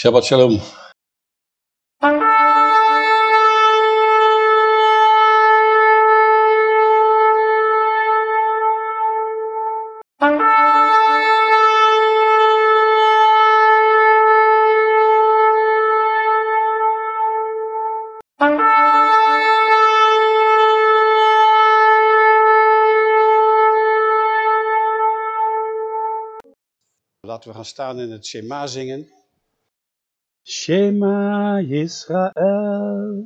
Shabbat shalom. Laten we gaan staan in het Shema zingen. Shema Yisrael,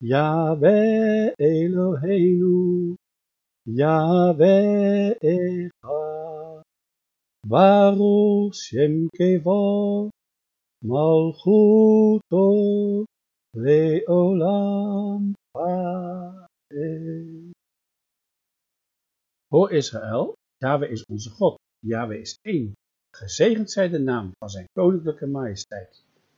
Yahweh Eloheinu, Yahweh Echad, Baruch Shem Kevo, Malchuto, Leolam. Hoor Israël, Yahweh is onze God, Yahweh is één. Gezegend zij de naam van zijn koninklijke majesteit,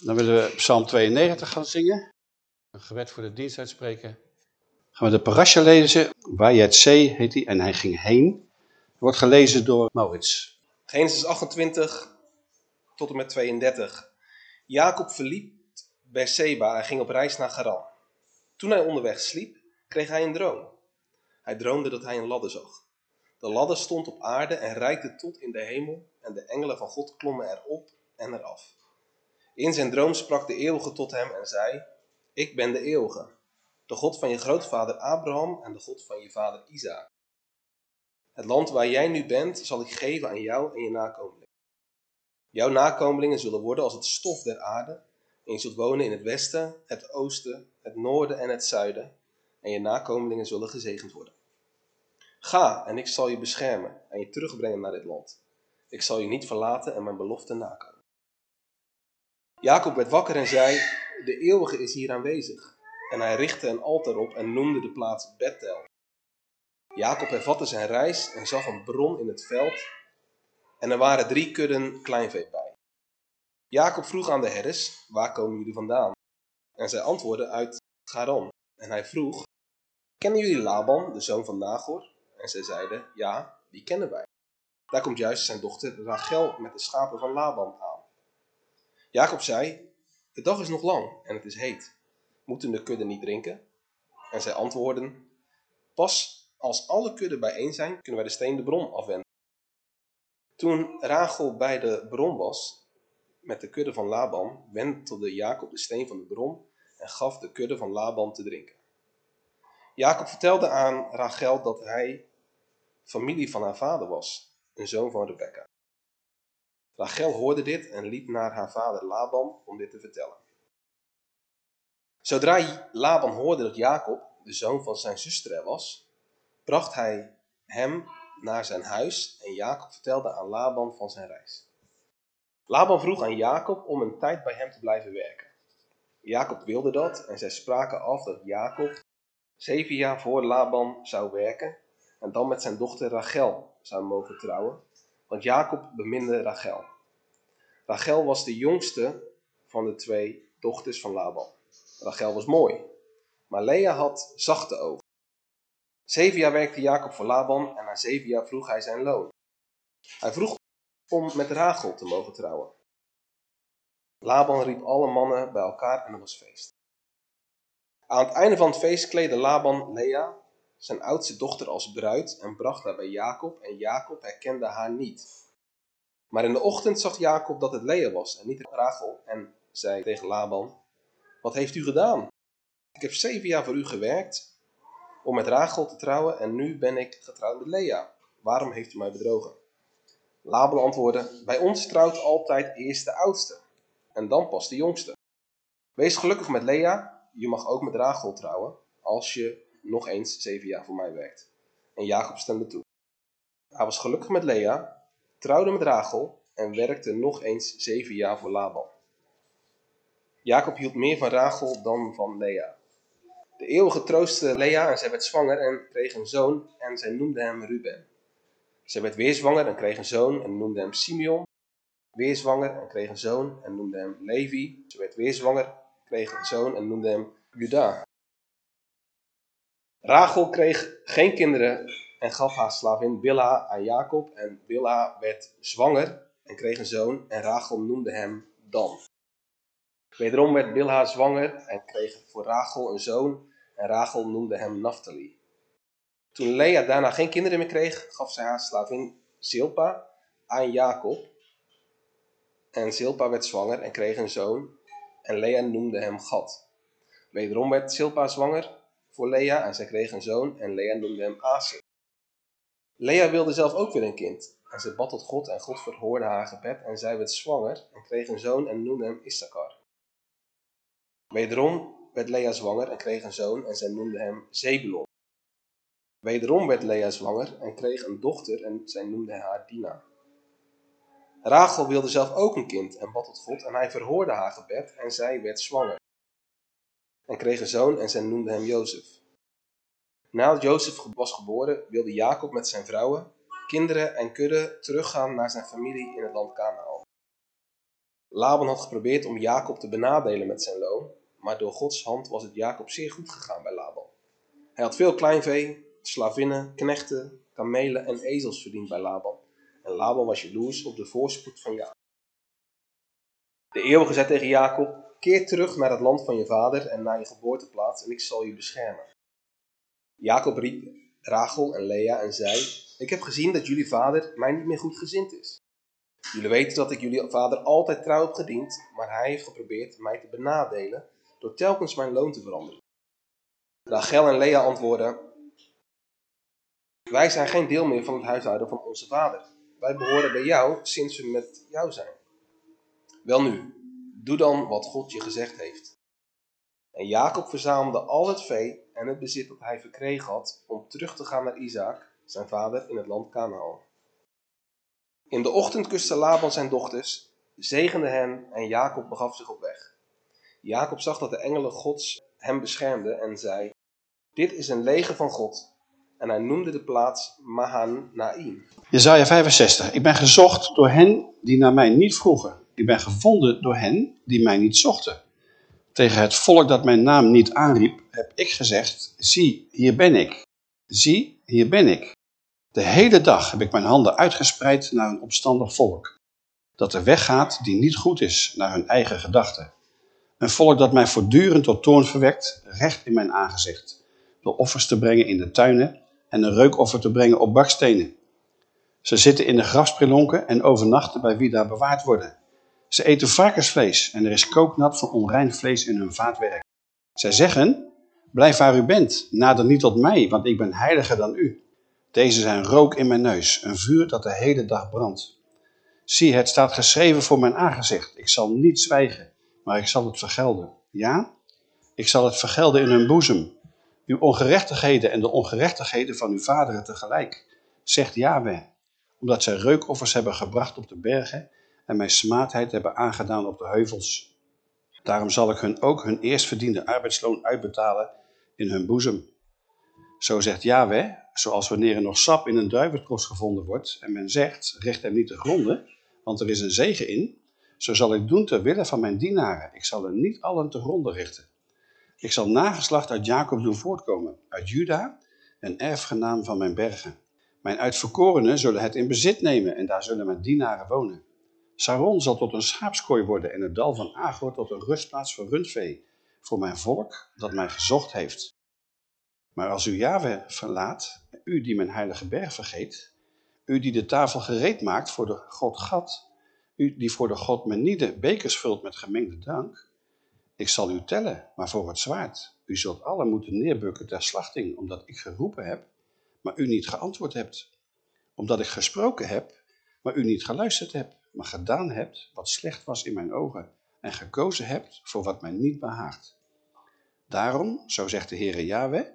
Dan willen we Psalm 92 gaan zingen. Een gebed voor de dienst uitspreken. Gaan we de parasha lezen. Zee heet hij en hij ging heen. Wordt gelezen door Maurits. Genesis 28 tot en met 32. Jacob verliet Berseba en ging op reis naar Garan. Toen hij onderweg sliep, kreeg hij een droom. Hij droomde dat hij een ladder zag. De ladder stond op aarde en reikte tot in de hemel en de engelen van God klommen erop en eraf. In zijn droom sprak de eeuwige tot hem en zei, ik ben de eeuwige, de God van je grootvader Abraham en de God van je vader Isaac. Het land waar jij nu bent zal ik geven aan jou en je nakomelingen. Jouw nakomelingen zullen worden als het stof der aarde en je zult wonen in het westen, het oosten, het noorden en het zuiden en je nakomelingen zullen gezegend worden. Ga en ik zal je beschermen en je terugbrengen naar dit land. Ik zal je niet verlaten en mijn belofte nakomen. Jacob werd wakker en zei, de eeuwige is hier aanwezig. En hij richtte een altaar op en noemde de plaats Bethel. Jacob hervatte zijn reis en zag een bron in het veld. En er waren drie kudden kleinvee bij. Jacob vroeg aan de herders, waar komen jullie vandaan? En zij antwoordden uit Garon. En hij vroeg, kennen jullie Laban, de zoon van Nagor? En zij zeiden, ja, die kennen wij. Daar komt juist zijn dochter Rachel met de schapen van Laban aan. Jacob zei, de dag is nog lang en het is heet. Moeten de kudden niet drinken? En zij antwoordden, pas als alle kudden bijeen zijn, kunnen wij de steen de bron afwenden. Toen Rachel bij de bron was, met de kudde van Laban, wentelde Jacob de steen van de bron en gaf de kudde van Laban te drinken. Jacob vertelde aan Rachel dat hij familie van haar vader was, een zoon van Rebekka. Rachel hoorde dit en liep naar haar vader Laban om dit te vertellen. Zodra Laban hoorde dat Jacob, de zoon van zijn zuster, er was, bracht hij hem naar zijn huis en Jacob vertelde aan Laban van zijn reis. Laban vroeg aan Jacob om een tijd bij hem te blijven werken. Jacob wilde dat en zij spraken af dat Jacob zeven jaar voor Laban zou werken en dan met zijn dochter Rachel zou mogen trouwen, want Jacob beminde Rachel. Rachel was de jongste van de twee dochters van Laban. Rachel was mooi, maar Lea had zachte ogen. Zeven jaar werkte Jacob voor Laban en na zeven jaar vroeg hij zijn loon. Hij vroeg om met Rachel te mogen trouwen. Laban riep alle mannen bij elkaar en er was feest. Aan het einde van het feest kleedde Laban Lea, zijn oudste dochter, als bruid en bracht haar bij Jacob en Jacob herkende haar niet. Maar in de ochtend zag Jacob dat het Lea was en niet Rachel en zei tegen Laban, wat heeft u gedaan? Ik heb zeven jaar voor u gewerkt om met Rachel te trouwen en nu ben ik getrouwd met Lea. Waarom heeft u mij bedrogen? Laban antwoordde, bij ons trouwt altijd eerst de oudste en dan pas de jongste. Wees gelukkig met Lea, je mag ook met Rachel trouwen als je nog eens zeven jaar voor mij werkt. En Jacob stemde toe. Hij was gelukkig met Lea, trouwde met Rachel en werkte nog eens zeven jaar voor Laban. Jacob hield meer van Rachel dan van Lea. De eeuwige troostte Lea en zij werd zwanger en kreeg een zoon en zij noemde hem Ruben. Zij werd weer zwanger en kreeg een zoon en noemde hem Simeon. Weer zwanger en kreeg een zoon en noemde hem Levi. Ze werd weer zwanger, kreeg een zoon en noemde hem Juda. Rachel kreeg geen kinderen en gaf haar slavin Bilha aan Jacob. En Bilha werd zwanger en kreeg een zoon en Rachel noemde hem Dan. Wederom werd Bilha zwanger en kreeg voor Rachel een zoon en Rachel noemde hem Naphtali. Toen Lea daarna geen kinderen meer kreeg, gaf zij haar slavin Silpa aan Jacob. En Silpa werd zwanger en kreeg een zoon en Lea noemde hem Gad. Wederom werd Silpa zwanger voor Lea en zij kreeg een zoon en Lea noemde hem Aser. Lea wilde zelf ook weer een kind en ze bad tot God en God verhoorde haar gebed en zij werd zwanger en kreeg een zoon en noemde hem Issachar. Wederom werd Lea zwanger en kreeg een zoon en zij noemde hem Zebulon. Wederom werd Lea zwanger en kreeg een dochter en zij noemde haar Dina. Rachel wilde zelf ook een kind en bad tot God en hij verhoorde haar gebed en zij werd zwanger. En kreeg een zoon en zij noemde hem Jozef. Nadat Jozef was geboren wilde Jacob met zijn vrouwen, kinderen en kudde teruggaan naar zijn familie in het land Canaan. Laban had geprobeerd om Jacob te benadelen met zijn loon, maar door Gods hand was het Jacob zeer goed gegaan bij Laban. Hij had veel kleinvee, slavinnen, knechten, kamelen en ezels verdiend bij Laban. En Laban was jaloers op de voorspoed van Jacob. De eeuwige zei tegen Jacob, keer terug naar het land van je vader en naar je geboorteplaats en ik zal je beschermen. Jacob riep Rachel en Lea en zei, ik heb gezien dat jullie vader mij niet meer goed gezind is. Jullie weten dat ik jullie vader altijd trouw heb gediend, maar hij heeft geprobeerd mij te benadelen door telkens mijn loon te veranderen. Rachel en Lea antwoorden, wij zijn geen deel meer van het huishouden van onze vader. Wij behoren bij jou sinds we met jou zijn. Welnu, doe dan wat God je gezegd heeft. En Jacob verzamelde al het vee en het bezit dat hij verkregen had om terug te gaan naar Isaac, zijn vader, in het land Canaan. In de ochtend kuste Laban zijn dochters, zegende hen en Jacob begaf zich op weg. Jacob zag dat de engelen gods hem beschermden en zei, dit is een leger van God. En hij noemde de plaats Mahanaim. Jezaja 65. Ik ben gezocht door hen die naar mij niet vroegen. Ik ben gevonden door hen die mij niet zochten. Tegen het volk dat mijn naam niet aanriep, heb ik gezegd, zie, hier ben ik. Zie, hier ben ik. De hele dag heb ik mijn handen uitgespreid naar een opstandig volk. Dat de weg gaat die niet goed is, naar hun eigen gedachten. Een volk dat mij voortdurend tot toorn verwekt, recht in mijn aangezicht. Door offers te brengen in de tuinen en een reukoffer te brengen op bakstenen. Ze zitten in de grafspelonken en overnachten bij wie daar bewaard worden. Ze eten varkensvlees en er is kooknat van onrein vlees in hun vaatwerk. Zij zeggen, blijf waar u bent, nader niet tot mij, want ik ben heiliger dan u. Deze zijn rook in mijn neus, een vuur dat de hele dag brandt. Zie, het staat geschreven voor mijn aangezicht. Ik zal niet zwijgen, maar ik zal het vergelden. Ja, ik zal het vergelden in hun boezem. Uw ongerechtigheden en de ongerechtigheden van uw vaderen tegelijk, zegt Yahweh, omdat zij reukoffers hebben gebracht op de bergen en mijn smaadheid hebben aangedaan op de heuvels. Daarom zal ik hun ook hun eerstverdiende arbeidsloon uitbetalen in hun boezem. Zo zegt Yahweh, zoals wanneer er nog sap in een druiventros gevonden wordt en men zegt, richt hem niet te gronden, want er is een zegen in, zo zal ik doen ter wille van mijn dienaren. Ik zal er niet allen te gronden richten. Ik zal nageslacht uit Jacob doen voortkomen, uit Juda, een erfgenaam van mijn bergen. Mijn uitverkorenen zullen het in bezit nemen en daar zullen mijn dienaren wonen. Saron zal tot een schaapskooi worden en het dal van Agor tot een rustplaats voor rundvee, voor mijn volk dat mij gezocht heeft. Maar als u Yahweh verlaat, u die mijn heilige berg vergeet, u die de tafel gereed maakt voor de God Gad, u die voor de God Menide bekers vult met gemengde drank, Ik zal u tellen, maar voor het zwaard. U zult allen moeten neerbukken ter slachting, omdat ik geroepen heb, maar u niet geantwoord hebt. Omdat ik gesproken heb, maar u niet geluisterd hebt, maar gedaan hebt wat slecht was in mijn ogen en gekozen hebt voor wat mij niet behaagt. Daarom, zo zegt de Heere Yahweh,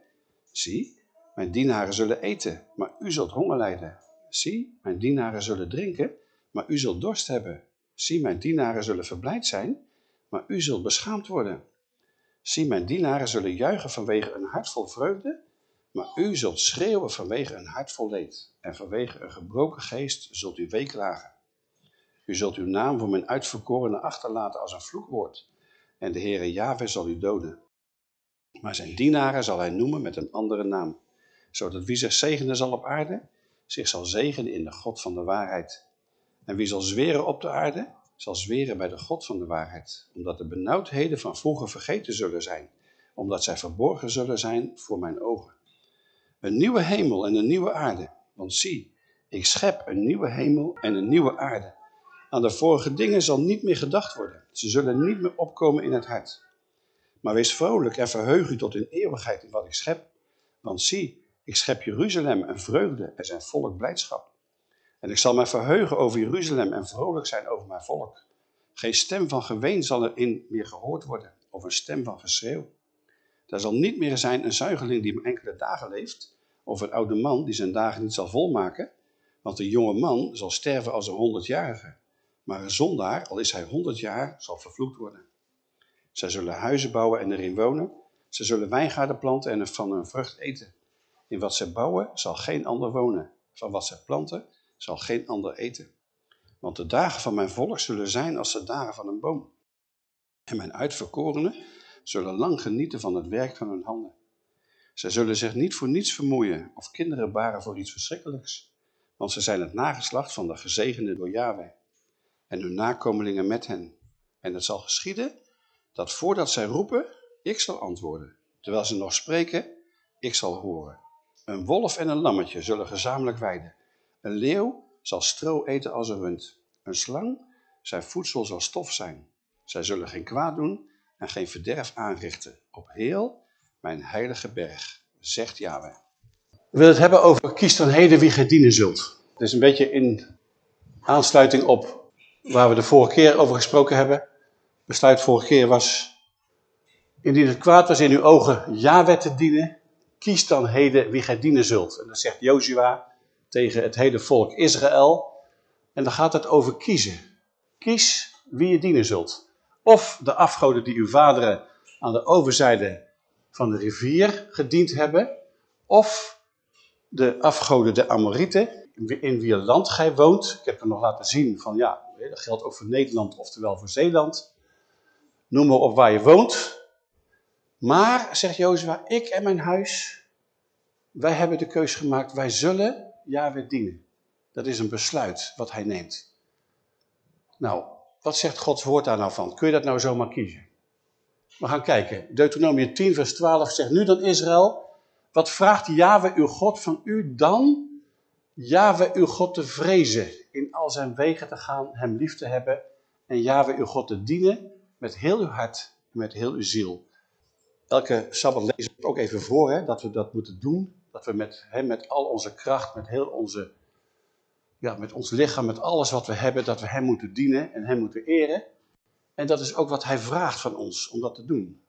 zie, mijn dienaren zullen eten, maar u zult honger lijden. Zie, mijn dienaren zullen drinken, maar u zult dorst hebben. Zie, mijn dienaren zullen verblijd zijn, maar u zult beschaamd worden. Zie, mijn dienaren zullen juichen vanwege een hart vol vreugde, maar u zult schreeuwen vanwege een hart vol leed. En vanwege een gebroken geest zult u weeklagen. U zult uw naam voor mijn uitverkorene achterlaten als een vloekwoord. En de Heere Yahweh zal u doden. Maar zijn dienaren zal hij noemen met een andere naam. Zodat wie zich zegenen zal op aarde, zich zal zegenen in de God van de waarheid. En wie zal zweren op de aarde, zal zweren bij de God van de waarheid. Omdat de benauwdheden van vroeger vergeten zullen zijn. Omdat zij verborgen zullen zijn voor mijn ogen. Een nieuwe hemel en een nieuwe aarde. Want zie, ik schep een nieuwe hemel en een nieuwe aarde. Aan de vorige dingen zal niet meer gedacht worden. Ze zullen niet meer opkomen in het hart. Maar wees vrolijk en verheug u tot in eeuwigheid in wat ik schep. Want zie, ik schep Jeruzalem een vreugde en zijn volk blijdschap. En ik zal mij verheugen over Jeruzalem en vrolijk zijn over mijn volk. Geen stem van geween zal erin meer gehoord worden, of een stem van geschreeuw. Daar zal niet meer zijn een zuigeling die maar enkele dagen leeft, of een oude man die zijn dagen niet zal volmaken, want een jonge man zal sterven als een honderdjarige. Maar een zondaar, al is hij honderd jaar, zal vervloekt worden. Zij zullen huizen bouwen en erin wonen. Ze zullen wijngaarden planten en van hun vrucht eten. In wat ze bouwen zal geen ander wonen. Van wat ze planten zal geen ander eten. Want de dagen van mijn volk zullen zijn als de dagen van een boom. En mijn uitverkorenen zullen lang genieten van het werk van hun handen. Zij zullen zich niet voor niets vermoeien of kinderen baren voor iets verschrikkelijks. Want ze zijn het nageslacht van de gezegende door Yahweh. En hun nakomelingen met hen. En het zal geschieden dat voordat zij roepen, ik zal antwoorden. Terwijl ze nog spreken, ik zal horen. Een wolf en een lammetje zullen gezamenlijk weiden. Een leeuw zal stro eten als een rund. Een slang, zijn voedsel zal stof zijn. Zij zullen geen kwaad doen en geen verderf aanrichten. Op heel mijn heilige berg, zegt Yahweh. We willen het hebben over kies dan heden wie gij dienen zult. Het is een beetje in aansluiting op waar we de vorige keer over gesproken hebben. Besluit vorige keer was, indien het kwaad was in uw ogen Yahweh te dienen, kies dan heden wie gij dienen zult. En dat zegt Jozua tegen het hele volk Israël. En dan gaat het over kiezen. Kies wie je dienen zult. Of de afgoden die uw vaderen aan de overzijde van de rivier gediend hebben. Of de afgoden de Amorieten, in wie land gij woont. Ik heb er nog laten zien van ja, dat geldt ook voor Nederland, oftewel voor Zeeland. Noem maar op waar je woont. Maar, zegt Jozua, ik en mijn huis, wij hebben de keus gemaakt, wij zullen Yahweh dienen. Dat is een besluit wat hij neemt. Nou, wat zegt Gods woord daar nou van? Kun je dat nou zomaar kiezen? We gaan kijken. Deuteronomie 10 vers 12 zegt, nu dan Israël, wat vraagt Yahweh uw God van u dan? Yahweh uw God te vrezen, in al zijn wegen te gaan, hem lief te hebben en Yahweh uw God te dienen met heel uw hart en met heel uw ziel. Elke Sabbat lezen we ook even voor, hè, dat we dat moeten doen. Dat we met, hè, met al onze kracht, met heel onze, ja, met ons lichaam, met alles wat we hebben, dat we hem moeten dienen en hem moeten eren. En dat is ook wat hij vraagt van ons, om dat te doen.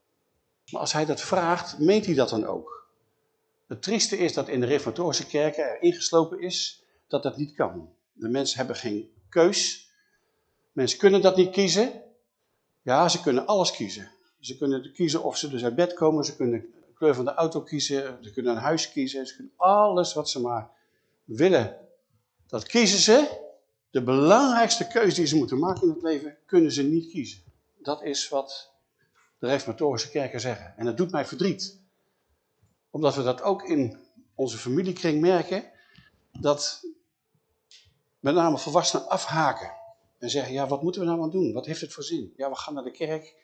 Maar als hij dat vraagt, meent hij dat dan ook. Het trieste is dat in de reformatorische kerken er ingeslopen is dat dat niet kan. De mensen hebben geen keus. Mensen kunnen dat niet kiezen. Ja, ze kunnen alles kiezen. Ze kunnen kiezen of ze dus uit bed komen, ze kunnen de kleur van de auto kiezen, ze kunnen een huis kiezen, ze kunnen alles wat ze maar willen. Dat kiezen ze. De belangrijkste keuze die ze moeten maken in het leven, kunnen ze niet kiezen. Dat is wat de reformatorische kerken zeggen. En dat doet mij verdriet. Omdat we dat ook in onze familiekring merken, dat met name volwassenen afhaken. En zeggen, ja, wat moeten we nou aan doen? Wat heeft het voor zin? Ja, we gaan naar de kerk,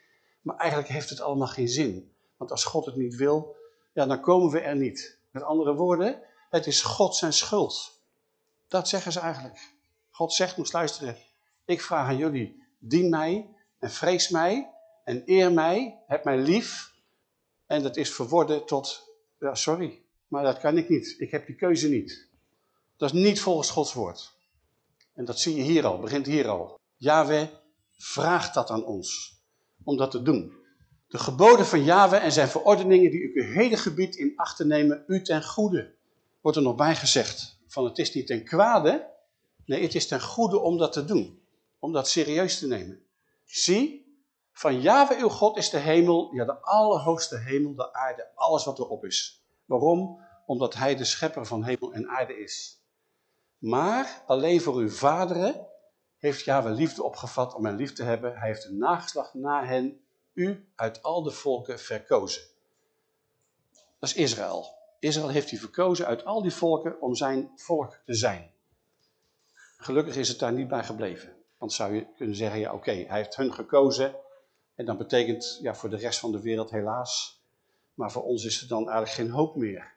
maar eigenlijk heeft het allemaal geen zin. Want als God het niet wil, ja, dan komen we er niet. Met andere woorden, het is God zijn schuld. Dat zeggen ze eigenlijk. God zegt, moest luisteren, ik vraag aan jullie, dien mij en vrees mij en eer mij, heb mij lief. En dat is verworden tot, ja sorry, maar dat kan ik niet. Ik heb die keuze niet. Dat is niet volgens Gods woord. En dat zie je hier al, begint hier al. Yahweh vraagt dat aan ons, om dat te doen. De geboden van Yahweh en zijn verordeningen die uw hele gebied in acht nemen, u ten goede. Wordt er nog bij gezegd, van het is niet ten kwade, nee het is ten goede om dat te doen. Om dat serieus te nemen. Zie, van Yahweh uw God is de hemel, ja de allerhoogste hemel, de aarde, alles wat erop is. Waarom? Omdat hij de schepper van hemel en aarde is. Maar alleen voor uw vaderen heeft Yahweh liefde opgevat om hen lief te hebben. Hij heeft een nageslacht na hen, u uit al de volken verkozen. Dat is Israël. Israël heeft hij verkozen uit al die volken om zijn volk te zijn. Gelukkig is het daar niet bij gebleven. Want zou je kunnen zeggen, ja oké, hij heeft hun gekozen. En dat betekent ja, voor de rest van de wereld helaas. Maar voor ons is er dan eigenlijk geen hoop meer.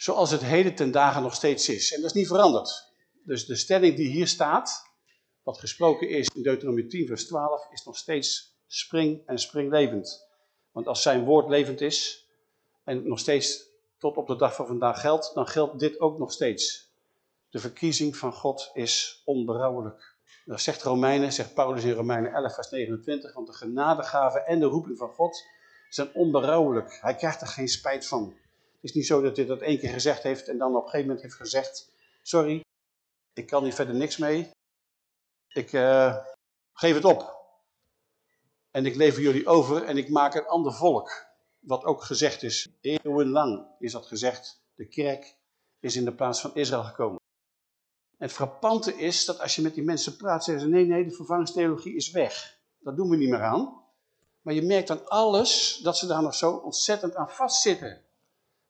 Zoals het heden ten dagen nog steeds is. En dat is niet veranderd. Dus de stelling die hier staat, wat gesproken is in Deuteronomie 10 vers 12, is nog steeds spring en springlevend. Want als zijn woord levend is en nog steeds tot op de dag van vandaag geldt, dan geldt dit ook nog steeds. De verkiezing van God is onberouwelijk. Dat zegt Romeinen, zegt Paulus in Romeinen 11 vers 29, want de genadegave en de roeping van God zijn onberouwelijk. Hij krijgt er geen spijt van. Het is niet zo dat hij dat één keer gezegd heeft en dan op een gegeven moment heeft gezegd, sorry, ik kan hier verder niks mee. Ik uh, geef het op. En ik lever jullie over en ik maak een ander volk. Wat ook gezegd is, eeuwenlang is dat gezegd. De kerk is in de plaats van Israël gekomen. En het frappante is dat als je met die mensen praat, zeggen ze nee, nee, de vervangingstheologie is weg. Dat doen we niet meer aan. Maar je merkt aan alles dat ze daar nog zo ontzettend aan vastzitten.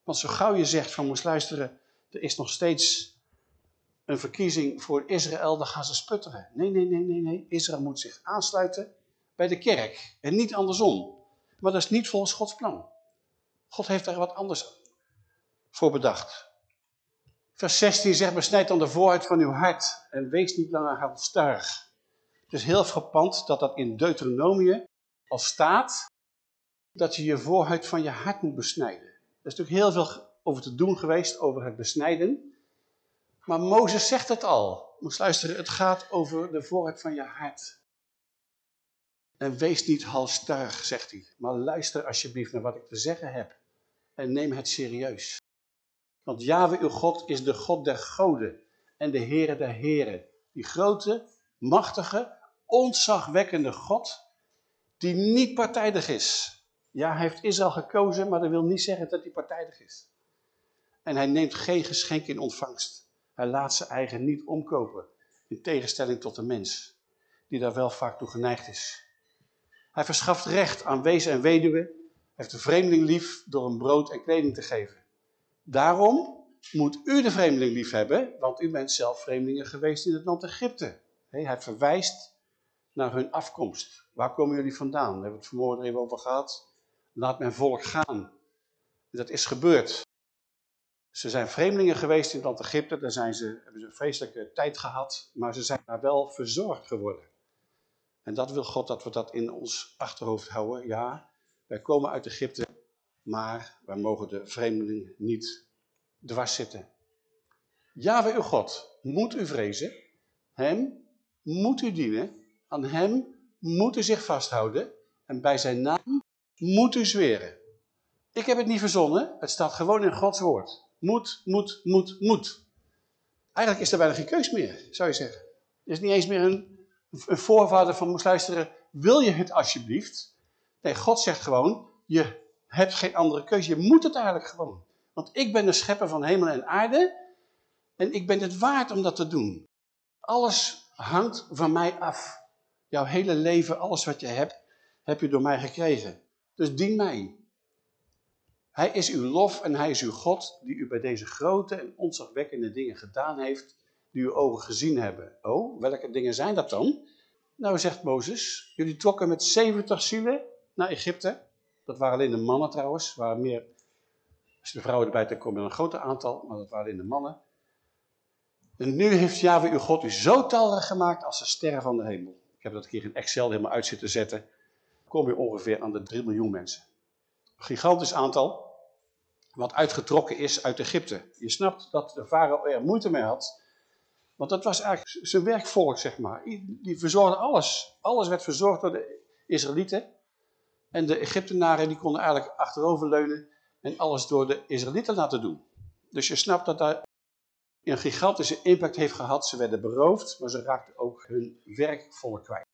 Want zo gauw je zegt van moest luisteren, er is nog steeds een verkiezing voor Israël, dan gaan ze sputteren. Nee, nee, nee, nee, nee. Israël moet zich aansluiten bij de kerk en niet andersom. Maar dat is niet volgens Gods plan. God heeft daar wat anders voor bedacht. Vers 16 zegt, besnijd dan de voorhuid van uw hart en wees niet langer halstarrig. Het is heel frappant dat dat in Deuteronomie al staat dat je je voorhuid van je hart moet besnijden. Er is natuurlijk heel veel over te doen geweest, over het besnijden. Maar Mozes zegt het al. Moet luisteren, het gaat over de voorhuid van je hart. En wees niet halstarrig, zegt hij. Maar luister alsjeblieft naar wat ik te zeggen heb. En neem het serieus. Want Yahweh uw God is de God der goden en de Heere der heren. Die grote, machtige, ontzagwekkende God die niet partijdig is. Ja, hij heeft Israël gekozen, maar dat wil niet zeggen dat hij partijdig is. En hij neemt geen geschenk in ontvangst. Hij laat zijn eigen niet omkopen, in tegenstelling tot de mens, die daar wel vaak toe geneigd is. Hij verschaft recht aan wezen en weduwe, heeft de vreemdeling lief door een brood en kleding te geven. Daarom moet u de vreemdeling lief hebben, want u bent zelf vreemdelingen geweest in het land Egypte. Hij verwijst naar hun afkomst. Waar komen jullie vandaan? Daar hebben we het vanmorgen even over gehad. Laat mijn volk gaan. Dat is gebeurd. Ze zijn vreemdelingen geweest in het Egypte. Daar zijn ze, hebben ze een vreselijke tijd gehad. Maar ze zijn daar wel verzorgd geworden. En dat wil God dat we dat in ons achterhoofd houden. Ja, wij komen uit Egypte. Maar wij mogen de vreemdeling niet dwars zitten. Jaweh uw God moet u vrezen. Hem moet u dienen. Aan hem moet u zich vasthouden. En bij zijn naam moet u zweren. Ik heb het niet verzonnen. Het staat gewoon in Gods woord. Moet, moet, moet, moet. Eigenlijk is er bijna geen keus meer, zou je zeggen. Er is niet eens meer een, een voorvader van moest luisteren. Wil je het alsjeblieft? Nee, God zegt gewoon, je hebt geen andere keuze. Je moet het eigenlijk gewoon. Want ik ben de schepper van hemel en aarde. En ik ben het waard om dat te doen. Alles hangt van mij af. Jouw hele leven, alles wat je hebt, heb je door mij gekregen. Dus dien mij. Hij is uw lof en hij is uw God die u bij deze grote en ontzagwekkende dingen gedaan heeft, die uw ogen gezien hebben. Oh, welke dingen zijn dat dan? Nou, zegt Mozes, jullie trokken met 70 zielen naar Egypte. Dat waren alleen de mannen trouwens, waren meer, als de vrouwen erbij trekt, komen een groter aantal, maar dat waren alleen de mannen. En nu heeft Yahweh uw God u zo talrijk gemaakt als de sterren van de hemel. Ik heb dat een keer in Excel helemaal uit zitten zetten. Kom je ongeveer aan de 3 miljoen mensen. Een gigantisch aantal, wat uitgetrokken is uit Egypte. Je snapt dat de farao er moeite mee had, want dat was eigenlijk zijn werkvolk, zeg maar. Die verzorgde alles. Alles werd verzorgd door de Israëlieten. En de Egyptenaren die konden eigenlijk achteroverleunen en alles door de Israëlieten laten doen. Dus je snapt dat dat een gigantische impact heeft gehad. Ze werden beroofd, maar ze raakten ook hun werkvolk kwijt.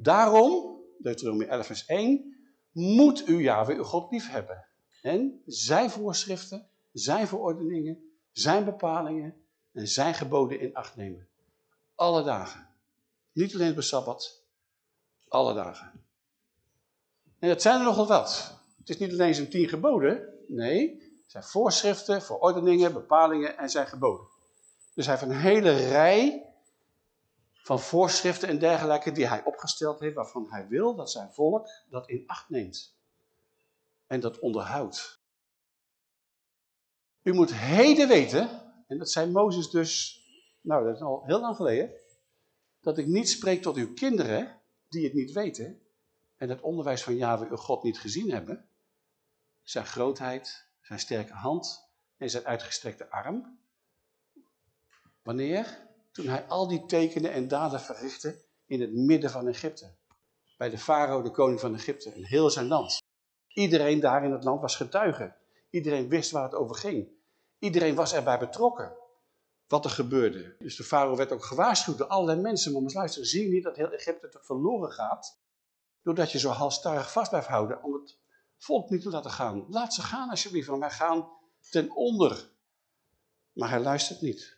Daarom, Deuteronomie 11 vers 1, moet u Yahweh uw God lief hebben. En zijn voorschriften, zijn verordeningen, zijn bepalingen en zijn geboden in acht nemen. Alle dagen. Niet alleen op Sabbat, alle dagen. En dat zijn er nogal wat. Het is niet alleen zijn tien geboden, nee, zijn voorschriften, verordeningen, bepalingen en zijn geboden. Dus hij heeft een hele rij van voorschriften en dergelijke die hij opgesteld heeft, waarvan hij wil dat zijn volk dat in acht neemt. En dat onderhoudt. U moet heden weten, en dat zei Mozes dus, nou dat is al heel lang geleden, dat ik niet spreek tot uw kinderen die het niet weten en het onderwijs van Yahweh uw God niet gezien hebben, zijn grootheid, zijn sterke hand en zijn uitgestrekte arm. Wanneer? Toen hij al die tekenen en daden verrichtte in het midden van Egypte. Bij de farao, de koning van Egypte, en heel zijn land. Iedereen daar in het land was getuige. Iedereen wist waar het over ging. Iedereen was erbij betrokken. Wat er gebeurde. Dus de farao werd ook gewaarschuwd door allerlei mensen. Maar eens luisteren, zie niet dat heel Egypte toch verloren gaat? Doordat je zo halstarrig vast blijft houden om het volk niet te laten gaan. Laat ze gaan alsjeblieft, want wij gaan ten onder. Maar hij luistert niet.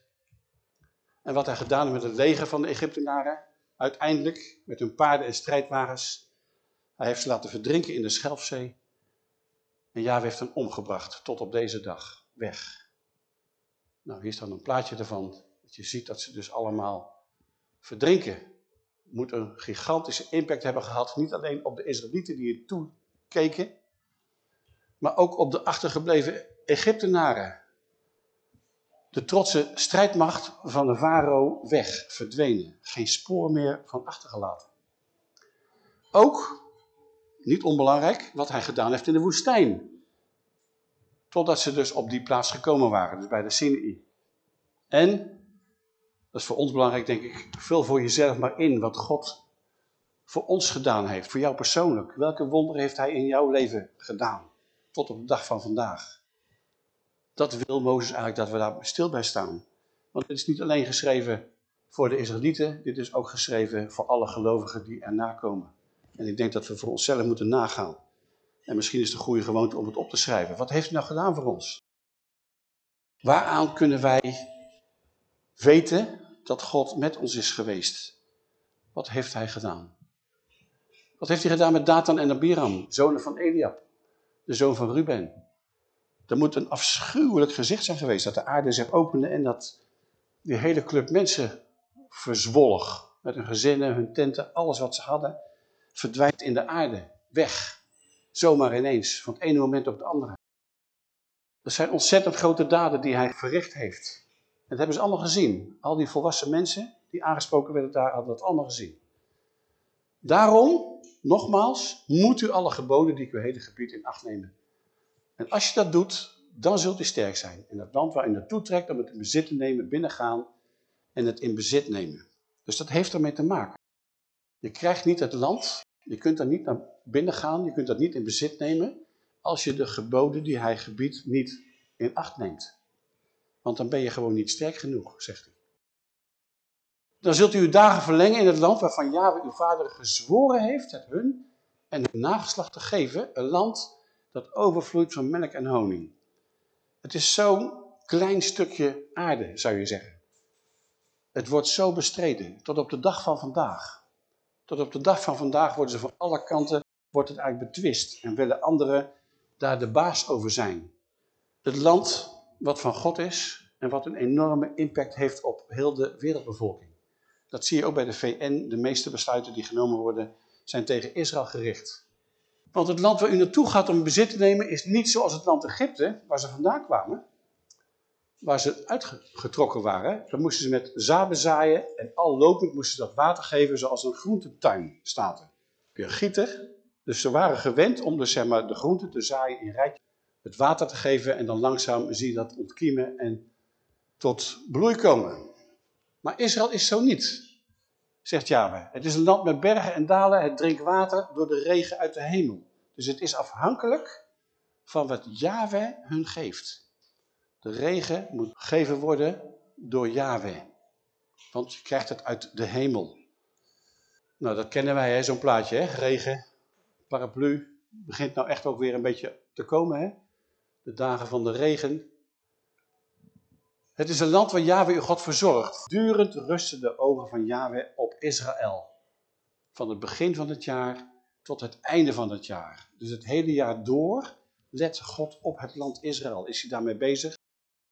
En wat hij gedaan heeft met het leger van de Egyptenaren, uiteindelijk met hun paarden en strijdwagens, hij heeft ze laten verdrinken in de Schelfzee. En Yahweh heeft hen omgebracht tot op deze dag, weg. Nou, hier staat een plaatje ervan, dat je ziet dat ze dus allemaal verdrinken. Moet een gigantische impact hebben gehad, niet alleen op de Israëlieten die er toekeken, maar ook op de achtergebleven Egyptenaren. De trotse strijdmacht van de farao weg, verdwenen. Geen spoor meer van achtergelaten. Ook, niet onbelangrijk, wat hij gedaan heeft in de woestijn. Totdat ze dus op die plaats gekomen waren, dus bij de Sinai. En, dat is voor ons belangrijk denk ik, vul voor jezelf maar in wat God voor ons gedaan heeft, voor jou persoonlijk. Welke wonder heeft hij in jouw leven gedaan? tot op de dag van vandaag. Dat wil Mozes eigenlijk dat we daar stil bij staan. Want het is niet alleen geschreven voor de Israëlieten, dit is ook geschreven voor alle gelovigen die erna komen. En ik denk dat we voor onszelf moeten nagaan. En misschien is een goede gewoonte om het op te schrijven. Wat heeft hij nou gedaan voor ons? Waaraan kunnen wij weten dat God met ons is geweest? Wat heeft hij gedaan? Wat heeft hij gedaan met Datan en Abiram, zonen van Eliab? de zoon van Ruben. Er moet een afschuwelijk gezicht zijn geweest dat de aarde zich opende en dat die hele club mensen verzwolg. Met hun gezinnen, hun tenten, alles wat ze hadden, verdwijnt in de aarde, weg. Zomaar ineens, van het ene moment op het andere. Dat zijn ontzettend grote daden die hij verricht heeft. En dat hebben ze allemaal gezien. Al die volwassen mensen die aangesproken werden daar, hadden dat allemaal gezien. Daarom nogmaals, moet u alle geboden die ik u heden gebied in acht nemen. En als je dat doet, dan zult u sterk zijn. In het land waar u naartoe trekt, om het in bezit te nemen, binnengaan en het in bezit nemen. Dus dat heeft ermee te maken. Je krijgt niet het land, je kunt daar niet naar binnen gaan, je kunt dat niet in bezit nemen, als je de geboden die hij gebiedt niet in acht neemt. Want dan ben je gewoon niet sterk genoeg, zegt hij. Dan zult u uw dagen verlengen in het land waarvan Yahweh uw vader gezworen heeft het hun en hun nageslacht te geven. Een land dat overvloeit van melk en honing. Het is zo'n klein stukje aarde, zou je zeggen. Het wordt zo bestreden, tot op de dag van vandaag. Tot op de dag van vandaag worden ze van alle kanten wordt het eigenlijk betwist. En willen anderen daar de baas over zijn. Het land wat van God is en wat een enorme impact heeft op heel de wereldbevolking. Dat zie je ook bij de VN. De meeste besluiten die genomen worden zijn tegen Israël gericht. Want het land waar u naartoe gaat om bezit te nemen is niet zoals het land Egypte, waar ze vandaan kwamen. Waar ze uitgetrokken waren. Dan moesten ze met zaden zaaien en al lopend moesten ze dat water geven zoals een groentetuin staat er. Gieter. Dus ze waren gewend om dus, zeg maar, de groenten te zaaien in rijtjes, het water te geven en dan langzaam zie je dat ontkiemen en tot bloei komen. Maar Israël is zo niet, zegt Yahweh. Het is een land met bergen en dalen, het drinkt water door de regen uit de hemel. Dus het is afhankelijk van wat Yahweh hun geeft. De regen moet gegeven worden door Yahweh. Want je krijgt het uit de hemel. Nou, dat kennen wij, zo'n plaatje, hè? regen, paraplu. Begint nou echt ook weer een beetje te komen, hè? De dagen van de regen. Het is een land waar Yahweh uw God verzorgt. Durend rusten de ogen van Yahweh op Israël. Van het begin van het jaar tot het einde van het jaar. Dus het hele jaar door let God op het land Israël. Is hij daarmee bezig?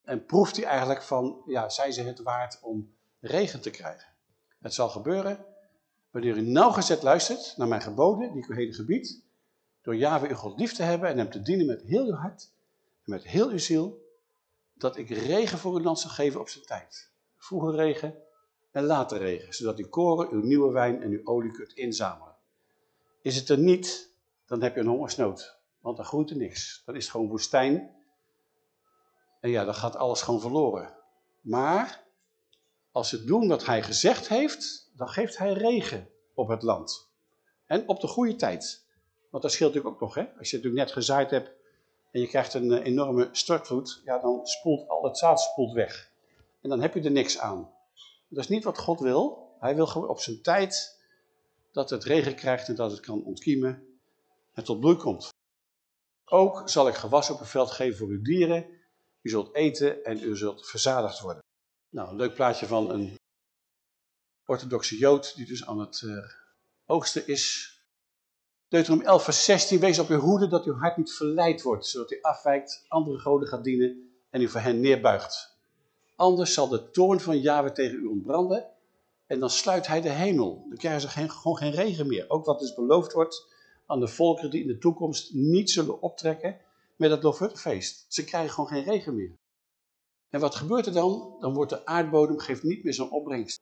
En proeft hij eigenlijk van, ja, zijn ze het waard om regen te krijgen? Het zal gebeuren wanneer u nauwgezet luistert naar mijn geboden, die ik uw hele gebied, door Yahweh uw God lief te hebben en hem te dienen met heel uw hart en met heel uw ziel, dat ik regen voor uw land zal geven op zijn tijd. Vroege regen en later regen, zodat uw koren, uw nieuwe wijn en uw olie kunt inzamelen. Is het er niet, dan heb je een hongersnood, want dan groeit er niks. Dan is het gewoon woestijn en ja, dan gaat alles gewoon verloren. Maar als ze doen wat hij gezegd heeft, dan geeft hij regen op het land. En op de goede tijd. Want dat scheelt natuurlijk ook nog, hè? Als je natuurlijk net gezaaid hebt en je krijgt een eh, enorme stortvloed, ja, dan spoelt al het zaad spoelt weg. En dan heb je er niks aan. Dat is niet wat God wil. Hij wil gewoon op zijn tijd dat het regen krijgt en dat het kan ontkiemen en tot bloei komt. Ook zal ik gewas op het veld geven voor uw dieren. U zult eten en u zult verzadigd worden. Nou, een leuk plaatje van een orthodoxe jood die dus aan het uh, oogsten is. Deuteronom 11 vers 16, wees op uw hoede dat uw hart niet verleid wordt, zodat u afwijkt, andere goden gaat dienen en u voor hen neerbuigt. Anders zal de toorn van Yahweh tegen u ontbranden en dan sluit hij de hemel. Dan krijgen ze geen, gewoon geen regen meer. Ook wat dus beloofd wordt aan de volkeren die in de toekomst niet zullen optrekken met het Lofuttefeest. Ze krijgen gewoon geen regen meer. En wat gebeurt er dan? Dan wordt de aardbodem geeft niet meer zo'n opbrengst.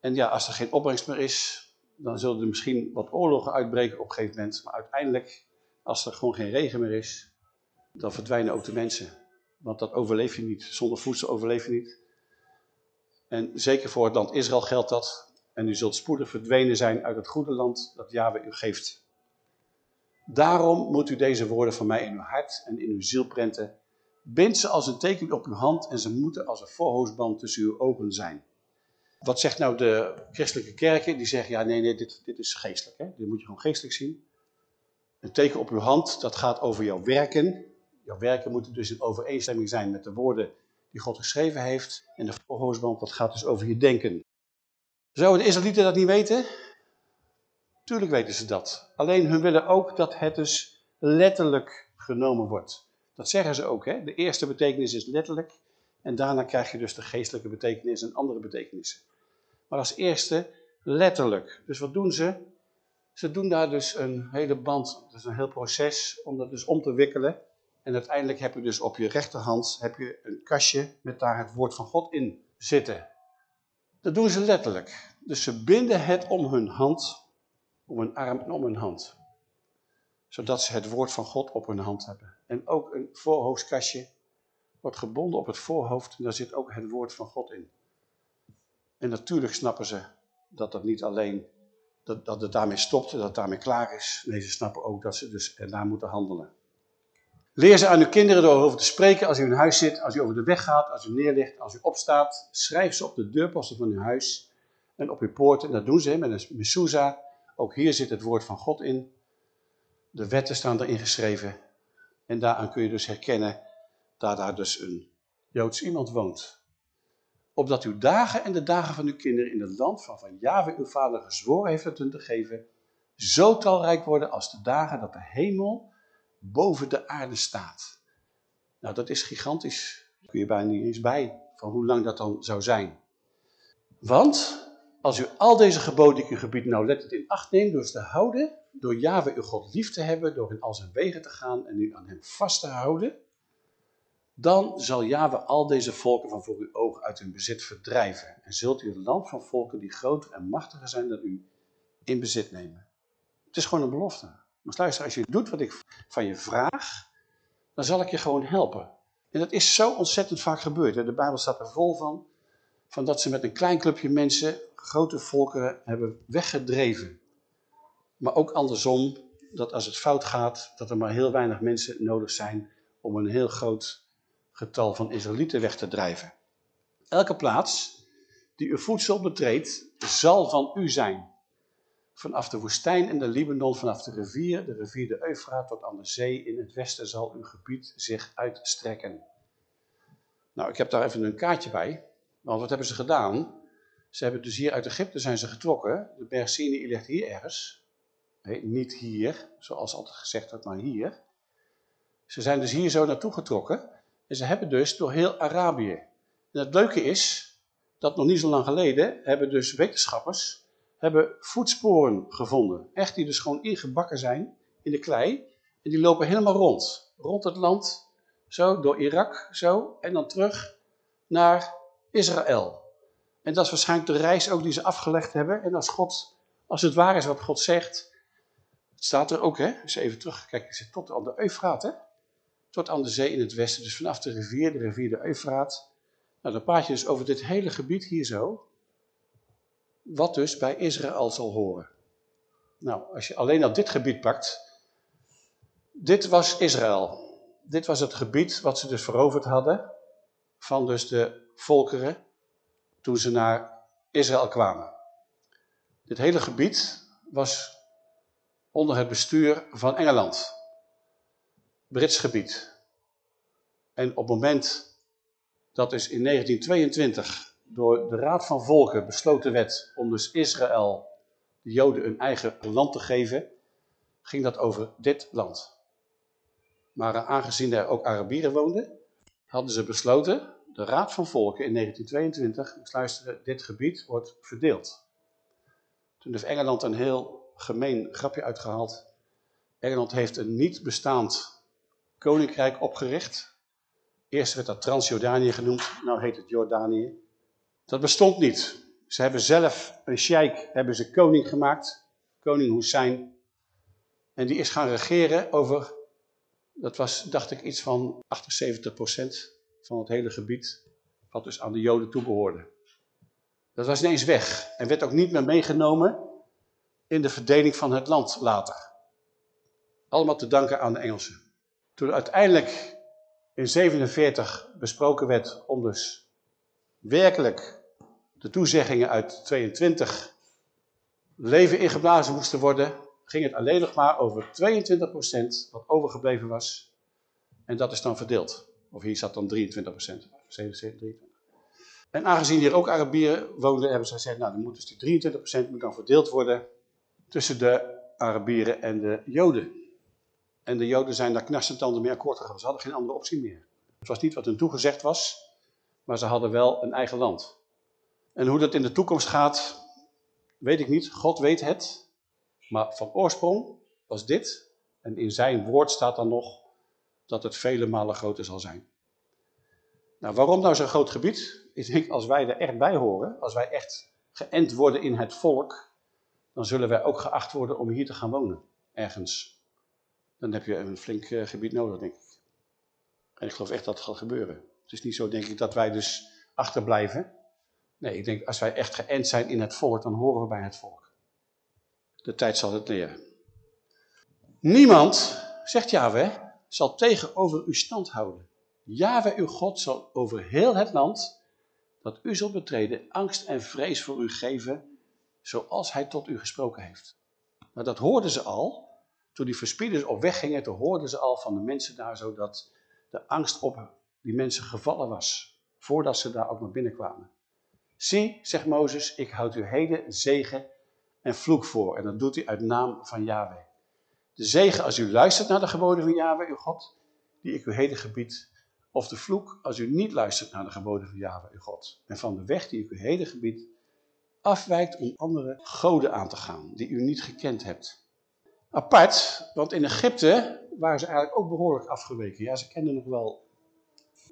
En ja, als er geen opbrengst meer is, dan zullen er misschien wat oorlogen uitbreken op een gegeven moment. Maar uiteindelijk, als er gewoon geen regen meer is, dan verdwijnen ook de mensen. Want dat overleef je niet. Zonder voedsel overleef je niet. En zeker voor het land Israël geldt dat. En u zult spoedig verdwenen zijn uit het goede land dat Yahweh u geeft. Daarom moet u deze woorden van mij in uw hart en in uw ziel prenten. Bind ze als een teken op uw hand en ze moeten als een voorhoofdband tussen uw ogen zijn. Wat zegt nou de christelijke kerken? Die zeggen, ja nee, nee, dit, dit is geestelijk. Hè? Dit moet je gewoon geestelijk zien. Een teken op uw hand, dat gaat over jouw werken. Jouw werken moeten dus in overeenstemming zijn met de woorden die God geschreven heeft. En de voorhoofdband, dat gaat dus over je denken. Zouden de Israëlieten dat niet weten? Tuurlijk weten ze dat. Alleen hun willen ook dat het dus letterlijk genomen wordt. Dat zeggen ze ook. Hè? De eerste betekenis is letterlijk. En daarna krijg je dus de geestelijke betekenis en andere betekenissen. Maar als eerste letterlijk. Dus wat doen ze? Ze doen daar dus een hele band, is een heel proces om dat dus om te wikkelen. En uiteindelijk heb je dus op je rechterhand heb je een kastje met daar het woord van God in zitten. Dat doen ze letterlijk. Dus ze binden het om hun hand, om hun arm en om hun hand. Zodat ze het woord van God op hun hand hebben. En ook een voorhoofdkastje wordt gebonden op het voorhoofd en daar zit ook het woord van God in. En natuurlijk snappen ze dat dat niet alleen, dat, dat het daarmee stopt, dat het daarmee klaar is. Nee, ze snappen ook dat ze dus ernaar moeten handelen. Leer ze aan uw kinderen door over te spreken als u in huis zit, als u over de weg gaat, als u neerligt, als u opstaat. Schrijf ze op de deurposten van uw huis en op uw poorten. Dat doen ze met een mezuzah. Ook hier zit het woord van God in. De wetten staan erin geschreven. En daaraan kun je dus herkennen dat daar dus een Joods iemand woont. Opdat uw dagen en de dagen van uw kinderen in het land van van Jahwe uw vader gezworen heeft het hun te geven, zo talrijk worden als de dagen dat de hemel boven de aarde staat. Nou, dat is gigantisch. Kun je bijna niet eens bij, van hoe lang dat dan zou zijn. Want, als u al deze geboden die ik u gebied nauwlettend in acht neemt door ze te houden, door Jahwe uw God lief te hebben, door in al zijn wegen te gaan en u aan hem vast te houden, dan zal Jahwe al deze volken van voor uw ogen uit hun bezit verdrijven. En zult u het land van volken die groter en machtiger zijn dan u in bezit nemen. Het is gewoon een belofte. Maar luister, als je doet wat ik van je vraag, dan zal ik je gewoon helpen. En dat is zo ontzettend vaak gebeurd. De Bijbel staat er vol van, van dat ze met een klein clubje mensen grote volkeren hebben weggedreven. Maar ook andersom, dat als het fout gaat, dat er maar heel weinig mensen nodig zijn om een heel groot getal van Israëlieten weg te drijven. Elke plaats die uw voedsel betreedt, zal van u zijn. Vanaf de woestijn en de Libanon, vanaf de rivier, de rivier de Eufraat tot aan de zee, in het westen zal uw gebied zich uitstrekken. Nou, ik heb daar even een kaartje bij, want wat hebben ze gedaan? Ze hebben dus hier uit Egypte zijn ze getrokken, de berg Sinai ligt hier ergens, nee, niet hier, zoals altijd gezegd wordt, maar hier. Ze zijn dus hier zo naartoe getrokken en ze hebben dus door heel Arabië. En het leuke is, dat nog niet zo lang geleden hebben dus wetenschappers hebben voetsporen gevonden. Echt die dus gewoon ingebakken zijn in de klei. En die lopen helemaal rond. Rond het land, zo, door Irak, zo. En dan terug naar Israël. En dat is waarschijnlijk de reis ook die ze afgelegd hebben. En als God, als het waar is wat God zegt, staat er ook, hè. Eens even terug, kijk, tot aan de Eufraat, hè. Tot aan de zee in het westen, dus vanaf de rivier, de rivier de Eufraat. Nou, dan praat je dus over dit hele gebied hier zo wat dus bij Israël zal horen. Nou, als je alleen al dit gebied pakt, dit was Israël. Dit was het gebied wat ze dus veroverd hadden van dus de volkeren toen ze naar Israël kwamen. Dit hele gebied was onder het bestuur van Engeland. Brits gebied. En op het moment dat dus in 1922 door de Raad van Volken besloten werd om dus Israël, de Joden, een eigen land te geven, ging dat over dit land. Maar aangezien er ook Arabieren woonden, hadden ze besloten, de Raad van Volken in 1922, luisteren, dit gebied wordt verdeeld. Toen heeft Engeland een heel gemeen grapje uitgehaald. Engeland heeft een niet bestaand koninkrijk opgericht. Eerst werd dat Transjordanië genoemd, nou heet het Jordanië. Dat bestond niet. Ze hebben zelf een sheik, hebben ze koning gemaakt, koning Hussein. En die is gaan regeren over, dat was dacht ik iets van 78% van het hele gebied, wat dus aan de Joden toebehoorde. Dat was ineens weg en werd ook niet meer meegenomen in de verdeling van het land later. Allemaal te danken aan de Engelsen. Toen uiteindelijk in 47 besproken werd om dus werkelijk de toezeggingen uit 22 leven ingeblazen moesten worden, ging het alleen nog maar over 22% wat overgebleven was. En dat is dan verdeeld. Of hier zat dan 23%, 77, En aangezien hier ook Arabieren woonden, hebben ze gezegd, nou dan moet dus die 23% moet dan verdeeld worden tussen de Arabieren en de Joden. En de Joden zijn daar knarsentanden mee akkoord gegaan. Ze hadden geen andere optie meer. Het was niet wat hun toegezegd was, maar ze hadden wel een eigen land. En hoe dat in de toekomst gaat, weet ik niet. God weet het. Maar van oorsprong was dit. En in zijn woord staat dan nog dat het vele malen groter zal zijn. Nou, waarom nou zo'n groot gebied? Ik denk, als wij er echt bij horen, als wij echt geënt worden in het volk, dan zullen wij ook geacht worden om hier te gaan wonen, ergens. Dan heb je een flink eh, gebied nodig, denk ik. En ik geloof echt dat het gaat gebeuren. Het is niet zo, denk ik, dat wij dus achterblijven. Nee, ik denk als wij echt geënt zijn in het volk, dan horen we bij het volk. De tijd zal het leren. Niemand, zegt Yahweh, zal tegenover u stand houden. Yahweh uw God zal over heel het land dat u zult betreden angst en vrees voor u geven, zoals hij tot u gesproken heeft. Maar dat hoorden ze al, toen die verspieders op weg gingen, toen hoorden ze al van de mensen daar zo dat de angst op die mensen gevallen was, voordat ze daar ook naar binnen kwamen. Zie, zegt Mozes, ik houd u heden zegen en vloek voor. En dat doet hij uit naam van Yahweh. De zegen als u luistert naar de geboden van Yahweh, uw God, die ik u heden gebied. Of de vloek als u niet luistert naar de geboden van Yahweh, uw God. En van de weg die ik u heden gebied, afwijkt om andere goden aan te gaan, die u niet gekend hebt. Apart, want in Egypte waren ze eigenlijk ook behoorlijk afgeweken. Ja, ze kenden nog wel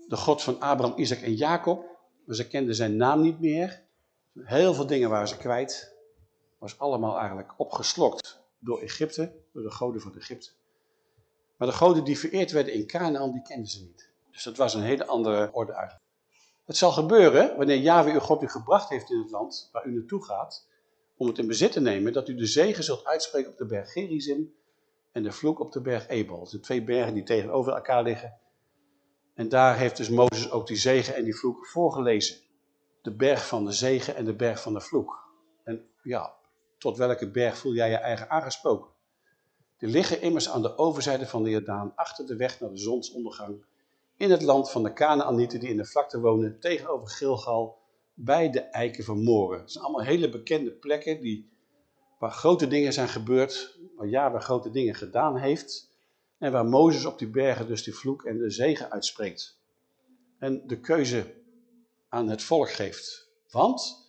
de God van Abraham, Isaac en Jacob. Maar ze kenden zijn naam niet meer. Heel veel dingen waren ze kwijt. Was allemaal eigenlijk opgeslokt door Egypte, door de goden van Egypte. Maar de goden die vereerd werden in Canaan, die kenden ze niet. Dus dat was een hele andere orde eigenlijk. Het zal gebeuren, wanneer Yahweh uw God u gebracht heeft in het land waar u naartoe gaat, om het in bezit te nemen, dat u de zegen zult uitspreken op de berg Gerizim en de vloek op de berg Ebal. Zijn twee bergen die tegenover elkaar liggen. En daar heeft dus Mozes ook die zegen en die vloek voorgelezen. De berg van de zegen en de berg van de vloek. En ja, tot welke berg voel jij je eigen aangesproken? Die liggen immers aan de overzijde van de Jordaan, achter de weg naar de zonsondergang, in het land van de Kanaanieten die in de vlakte wonen, tegenover Gilgal, bij de eiken van Moren. Het zijn allemaal hele bekende plekken die, waar grote dingen zijn gebeurd, waar Yahweh grote dingen gedaan heeft, en waar Mozes op die bergen dus die vloek en de zegen uitspreekt. En de keuze aan het volk geeft. Want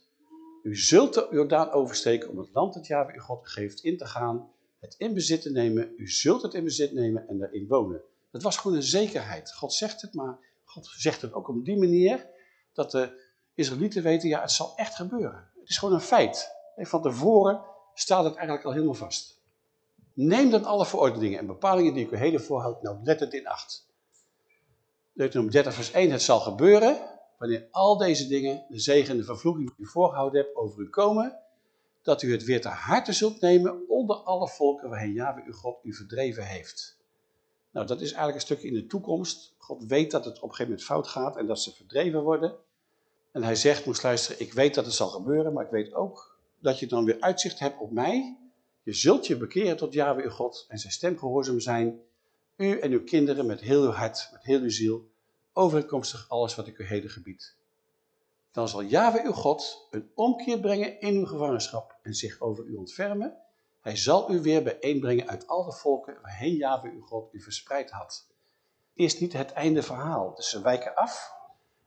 u zult de Jordaan oversteken om het land dat Yahweh u God geeft in te gaan, het in bezit te nemen. U zult het in bezit nemen en daarin wonen. Dat was gewoon een zekerheid. God zegt het, maar God zegt het ook op die manier dat de Israëlieten weten, ja, het zal echt gebeuren. Het is gewoon een feit. Van tevoren staat het eigenlijk al helemaal vast. Neem dan alle verordeningen en bepalingen die ik u heden voorhoud, nou let het in acht. Deuteronomium 30 vers 1, het zal gebeuren, wanneer al deze dingen, de zegen en de vervloeking die u voorgehouden hebt, over u komen, dat u het weer te harte zult nemen onder alle volken waarheen Yahweh uw God u verdreven heeft. Nou, dat is eigenlijk een stukje in de toekomst. God weet dat het op een gegeven moment fout gaat en dat ze verdreven worden. En hij zegt, moest luisteren, ik weet dat het zal gebeuren, maar ik weet ook dat je dan weer uitzicht hebt op mij. Je zult je bekeren tot Yahweh uw God en zijn stem gehoorzaam zijn. U en uw kinderen met heel uw hart, met heel uw ziel, overeenkomstig alles wat ik u heden gebied. Dan zal Yahweh uw God een omkeer brengen in uw gevangenschap en zich over u ontfermen. Hij zal u weer bijeenbrengen uit al de volken waarheen Yahweh uw God u verspreid had. Is niet het einde verhaal. Dus ze wijken af.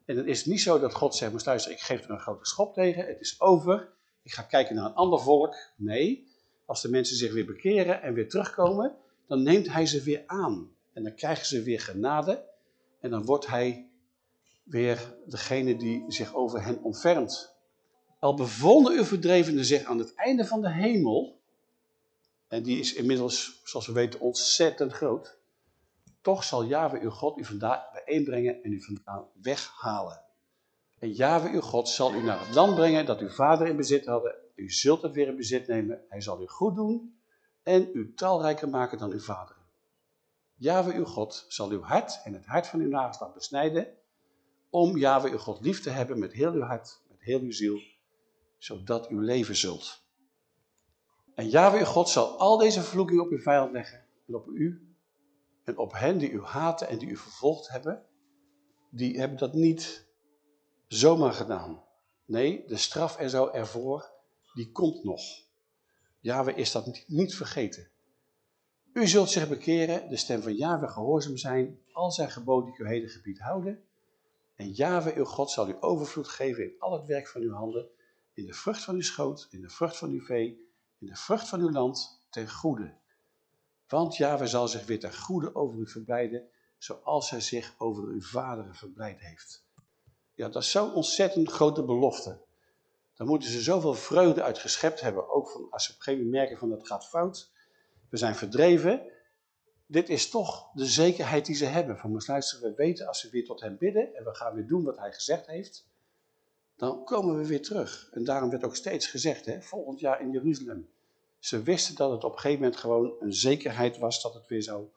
En het is niet zo dat God zegt, luister, ik geef er een grote schop tegen. Het is over. Ik ga kijken naar een ander volk. Nee, als de mensen zich weer bekeren en weer terugkomen, dan neemt hij ze weer aan. En dan krijgen ze weer genade. En dan wordt hij weer degene die zich over hen ontfermt. Al bevonden uw verdrevenen zich aan het einde van de hemel, en die is inmiddels, zoals we weten, ontzettend groot, toch zal Yahweh uw God u vandaan bijeenbrengen en u vandaan weghalen. En Yahweh uw God zal u naar het land brengen dat uw vader in bezit hadden. U zult het weer in bezit nemen. Hij zal u goed doen en u talrijker maken dan uw vader. Yahweh uw God zal uw hart en het hart van uw nageslacht besnijden, om Yahweh uw God lief te hebben met heel uw hart, met heel uw ziel, zodat u leven zult. En Yahweh uw God zal al deze vervloekingen op uw vijand leggen, en op u, en op hen die u haten en die u vervolgd hebben, die hebben dat niet zomaar gedaan. Nee, de straf en zo ervoor, die komt nog. Yahweh is dat niet, vergeten. U zult zich bekeren, de stem van Yahweh gehoorzaam zijn, al zijn geboden die uw hele gebied houden. En Yahweh, uw God, zal u overvloed geven in al het werk van uw handen, in de vrucht van uw schoot, in de vrucht van uw vee, in de vrucht van uw land, ten goede. Want Yahweh zal zich weer ten goede over u verblijden, zoals hij zich over uw vaderen verblijd heeft. Ja, dat is zo'n ontzettend grote belofte. Dan moeten ze zoveel vreugde uit geschept hebben, ook van, als ze op een gegeven moment merken van dat gaat fout, we zijn verdreven. Dit is toch de zekerheid die ze hebben. Van luisteren, we weten als we weer tot hem bidden en we gaan weer doen wat hij gezegd heeft, dan komen we weer terug. En daarom werd ook steeds gezegd, hè, volgend jaar in Jeruzalem. Ze wisten dat het op een gegeven moment gewoon een zekerheid was dat het weer zou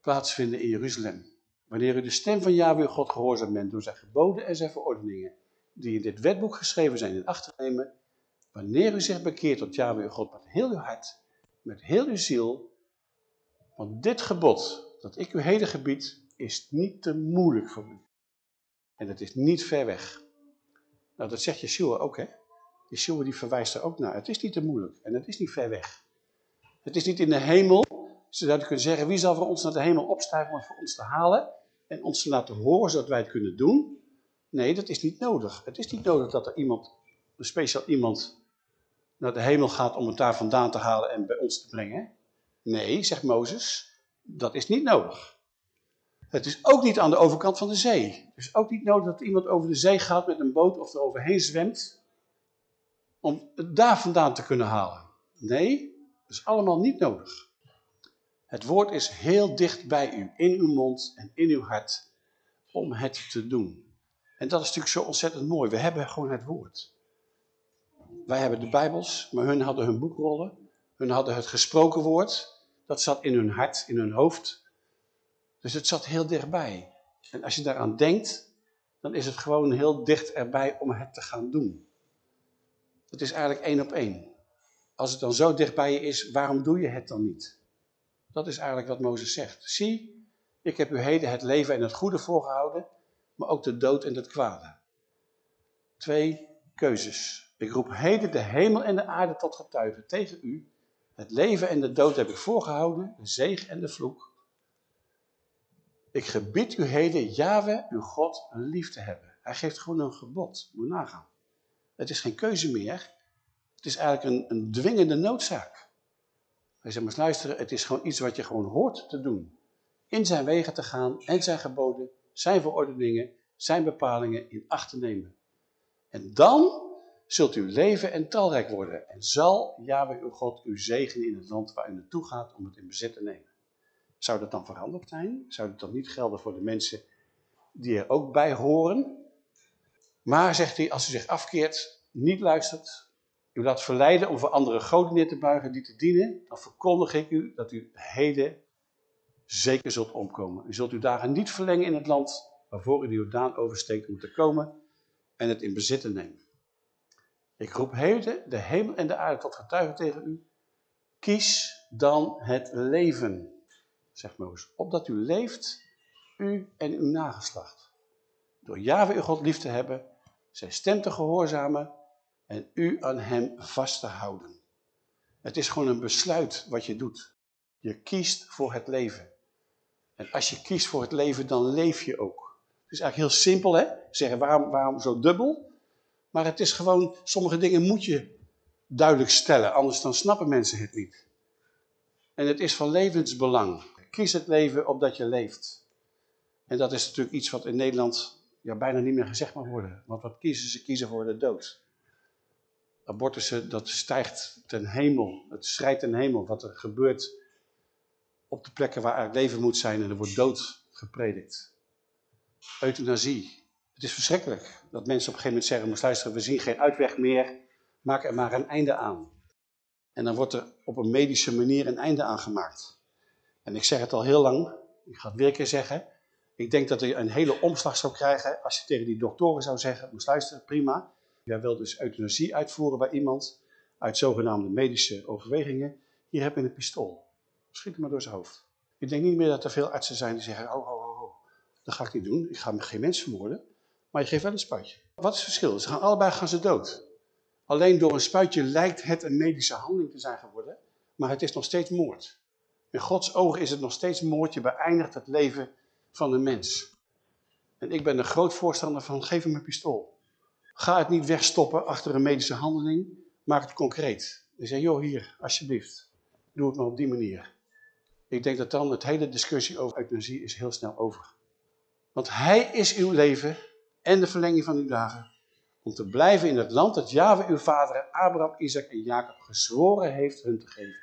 plaatsvinden in Jeruzalem. Wanneer u de stem van Yahweh God gehoorzaam bent door zijn geboden en zijn verordeningen, die in dit wetboek geschreven zijn, in acht te nemen, wanneer u zich bekeert tot Yahweh God met heel uw hart, met heel uw ziel, want dit gebod dat ik u heden gebied, is niet te moeilijk voor u. En het is niet ver weg. Nou, dat zegt Yeshua ook, hè. Yeshua die verwijst er ook naar. Het is niet te moeilijk en het is niet ver weg. Het is niet in de hemel. Ze zouden kunnen zeggen, wie zal voor ons naar de hemel opstijgen om het voor ons te halen en ons te laten horen zodat wij het kunnen doen? Nee, dat is niet nodig. Het is niet nodig dat er iemand, een speciaal iemand, naar de hemel gaat om het daar vandaan te halen en bij ons te brengen. Nee, zegt Mozes, dat is niet nodig. Het is ook niet aan de overkant van de zee. Het is ook niet nodig dat iemand over de zee gaat met een boot of er overheen zwemt om het daar vandaan te kunnen halen. Nee, Dat is allemaal niet nodig. Het woord is heel dicht bij u, in uw mond en in uw hart, om het te doen. En dat is natuurlijk zo ontzettend mooi. We hebben gewoon het woord. Wij hebben de Bijbels, maar hun hadden hun boekrollen. Hun hadden het gesproken woord. Dat zat in hun hart, in hun hoofd. Dus het zat heel dichtbij. En als je daaraan denkt, dan is het gewoon heel dicht erbij om het te gaan doen. Het is eigenlijk één op één. Als het dan zo dicht bij je is, waarom doe je het dan niet? Dat is eigenlijk wat Mozes zegt. Zie, ik heb u heden het leven en het goede voorgehouden, maar ook de dood en het kwade. Twee keuzes. Ik roep heden de hemel en de aarde tot getuigen tegen u. Het leven en de dood heb ik voorgehouden, de zegen en de vloek. Ik gebied u heden, Yahweh, uw God, lief te hebben. Hij geeft gewoon een gebod, moet nagaan. Het is geen keuze meer, het is eigenlijk een, een dwingende noodzaak. Hij zegt, maar luisteren, het is gewoon iets wat je gewoon hoort te doen. In zijn wegen te gaan en zijn geboden, zijn verordeningen, zijn bepalingen in acht te nemen. En dan zult u leven en talrijk worden. En zal Yahweh uw God u zegenen in het land waar u naartoe gaat om het in bezit te nemen. Zou dat dan veranderd zijn? Zou dat dan niet gelden voor de mensen die er ook bij horen? Maar, zegt hij, als u zich afkeert, niet luistert, u laat verleiden om voor andere goden neer te buigen die te dienen, dan verkondig ik u dat u heden zeker zult omkomen. U zult uw dagen niet verlengen in het land waarvoor u de Jordaan oversteekt om te komen en het in bezit te nemen. Ik roep heden de hemel en de aarde tot getuigen tegen u. Kies dan het leven, zegt Mozes, opdat u leeft, u en uw nageslacht. Door Jahwe uw God lief te hebben, zijn stem te gehoorzamen en u aan hem vast te houden. Het is gewoon een besluit wat je doet. Je kiest voor het leven. En als je kiest voor het leven, dan leef je ook. Het is eigenlijk heel simpel, hè? Zeggen, waarom, waarom zo dubbel? Maar het is gewoon, sommige dingen moet je duidelijk stellen, anders dan snappen mensen het niet. En het is van levensbelang. Kies het leven opdat je leeft. En dat is natuurlijk iets wat in Nederland ja, bijna niet meer gezegd mag worden. Want wat kiezen ze? Kiezen voor de dood. Abortussen, dat stijgt ten hemel. Het schrijdt ten hemel wat er gebeurt op de plekken waar er leven moet zijn en er wordt dood gepredikt. Euthanasie. Het is verschrikkelijk dat mensen op een gegeven moment zeggen, moest luisteren, we zien geen uitweg meer, maak er maar een einde aan. En dan wordt er op een medische manier een einde aan gemaakt. En ik zeg het al heel lang, ik ga het weer een keer zeggen, ik denk dat je een hele omslag zou krijgen als je tegen die doktoren zou zeggen, moest luisteren, prima, Jij wilt dus euthanasie uitvoeren bij iemand uit zogenaamde medische overwegingen. Hier heb je een pistool. Schiet hem maar door zijn hoofd. Ik denk niet meer dat er veel artsen zijn die zeggen, oh, oh, oh, oh, dat ga ik niet doen. Ik ga geen mens vermoorden. Maar je geeft wel een spuitje. Wat is het verschil? Ze gaan allebei gaan ze dood. Alleen door een spuitje lijkt het een medische handeling te zijn geworden. Maar het is nog steeds moord. In Gods ogen is het nog steeds moord. Je beëindigt het leven van een mens. En ik ben een groot voorstander van, geef hem een pistool. Ga het niet wegstoppen achter een medische handeling. Maak het concreet. En zeg, joh, hier, alsjeblieft. Doe het maar op die manier. Ik denk dat dan het hele discussie over euthanasie is heel snel over. Want hij is uw leven en de verlenging van uw dagen. Om te blijven in het land dat Java uw vaderen Abraham, Isaac en Jacob gezworen heeft hun te geven.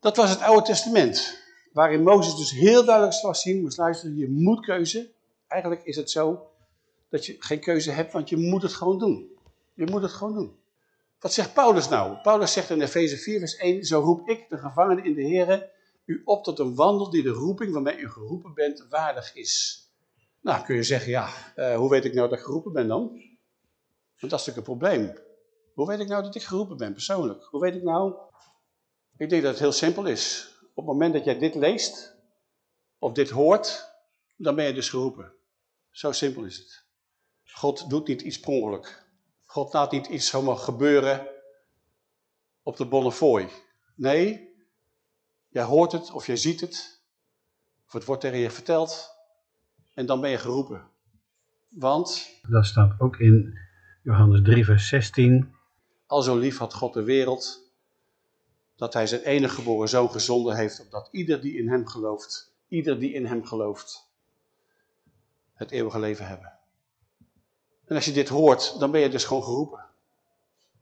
Dat was het Oude Testament. Waarin Mozes dus heel duidelijk laat zien, moest luisteren, je moet keuze. Eigenlijk is het zo dat je geen keuze hebt, want je moet het gewoon doen. Je moet het gewoon doen. Wat zegt Paulus nou? Paulus zegt in Efeze 4 vers 1, zo roep ik, de gevangene in de Here, u op tot een wandel die de roeping waarmee u geroepen bent waardig is. Nou, kun je zeggen, ja, uh, hoe weet ik nou dat ik geroepen ben dan? Want dat is natuurlijk een probleem. Hoe weet ik nou dat ik geroepen ben, persoonlijk? Hoe weet ik nou? Ik denk dat het heel simpel is. Op het moment dat jij dit leest, of dit hoort, dan ben je dus geroepen. Zo simpel is het. God doet niet iets per ongeluk. God laat niet iets zomaar gebeuren op de Bonnefoy. Nee, jij hoort het of jij ziet het. Of het wordt tegen je verteld. En dan ben je geroepen. Want... Dat staat ook in Johannes 3 vers 16. Al zo lief had God de wereld, dat hij zijn enige geboren zoon gezonden heeft, opdat ieder die in hem gelooft, ieder die in hem gelooft, het eeuwige leven hebben. En als je dit hoort, dan ben je dus gewoon geroepen.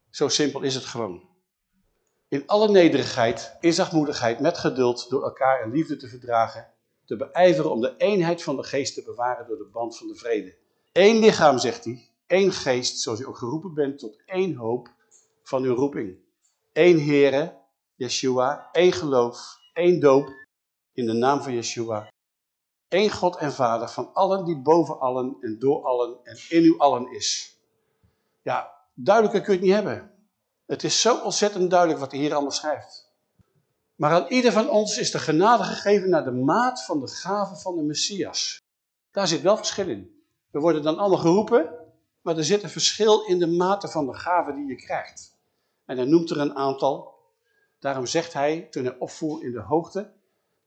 Zo simpel is het gewoon. In alle nederigheid, in zachtmoedigheid, met geduld, door elkaar in liefde te verdragen, te beijveren om de eenheid van de geest te bewaren door de band van de vrede. Eén lichaam, zegt hij, één geest, zoals u ook geroepen bent tot één hoop van uw roeping. Eén Heere, Yeshua, één geloof, één doop in de naam van Yeshua. Eén God en Vader van allen die boven allen en door allen en in u allen is. Ja, duidelijker kun je het niet hebben. Het is zo ontzettend duidelijk wat hij hier allemaal schrijft. Maar aan ieder van ons is de genade gegeven naar de maat van de gave van de Messias. Daar zit wel verschil in. We worden dan allemaal geroepen, maar er zit een verschil in de mate van de gave die je krijgt. En hij noemt er een aantal. Daarom zegt hij, toen hij opvoer in de hoogte,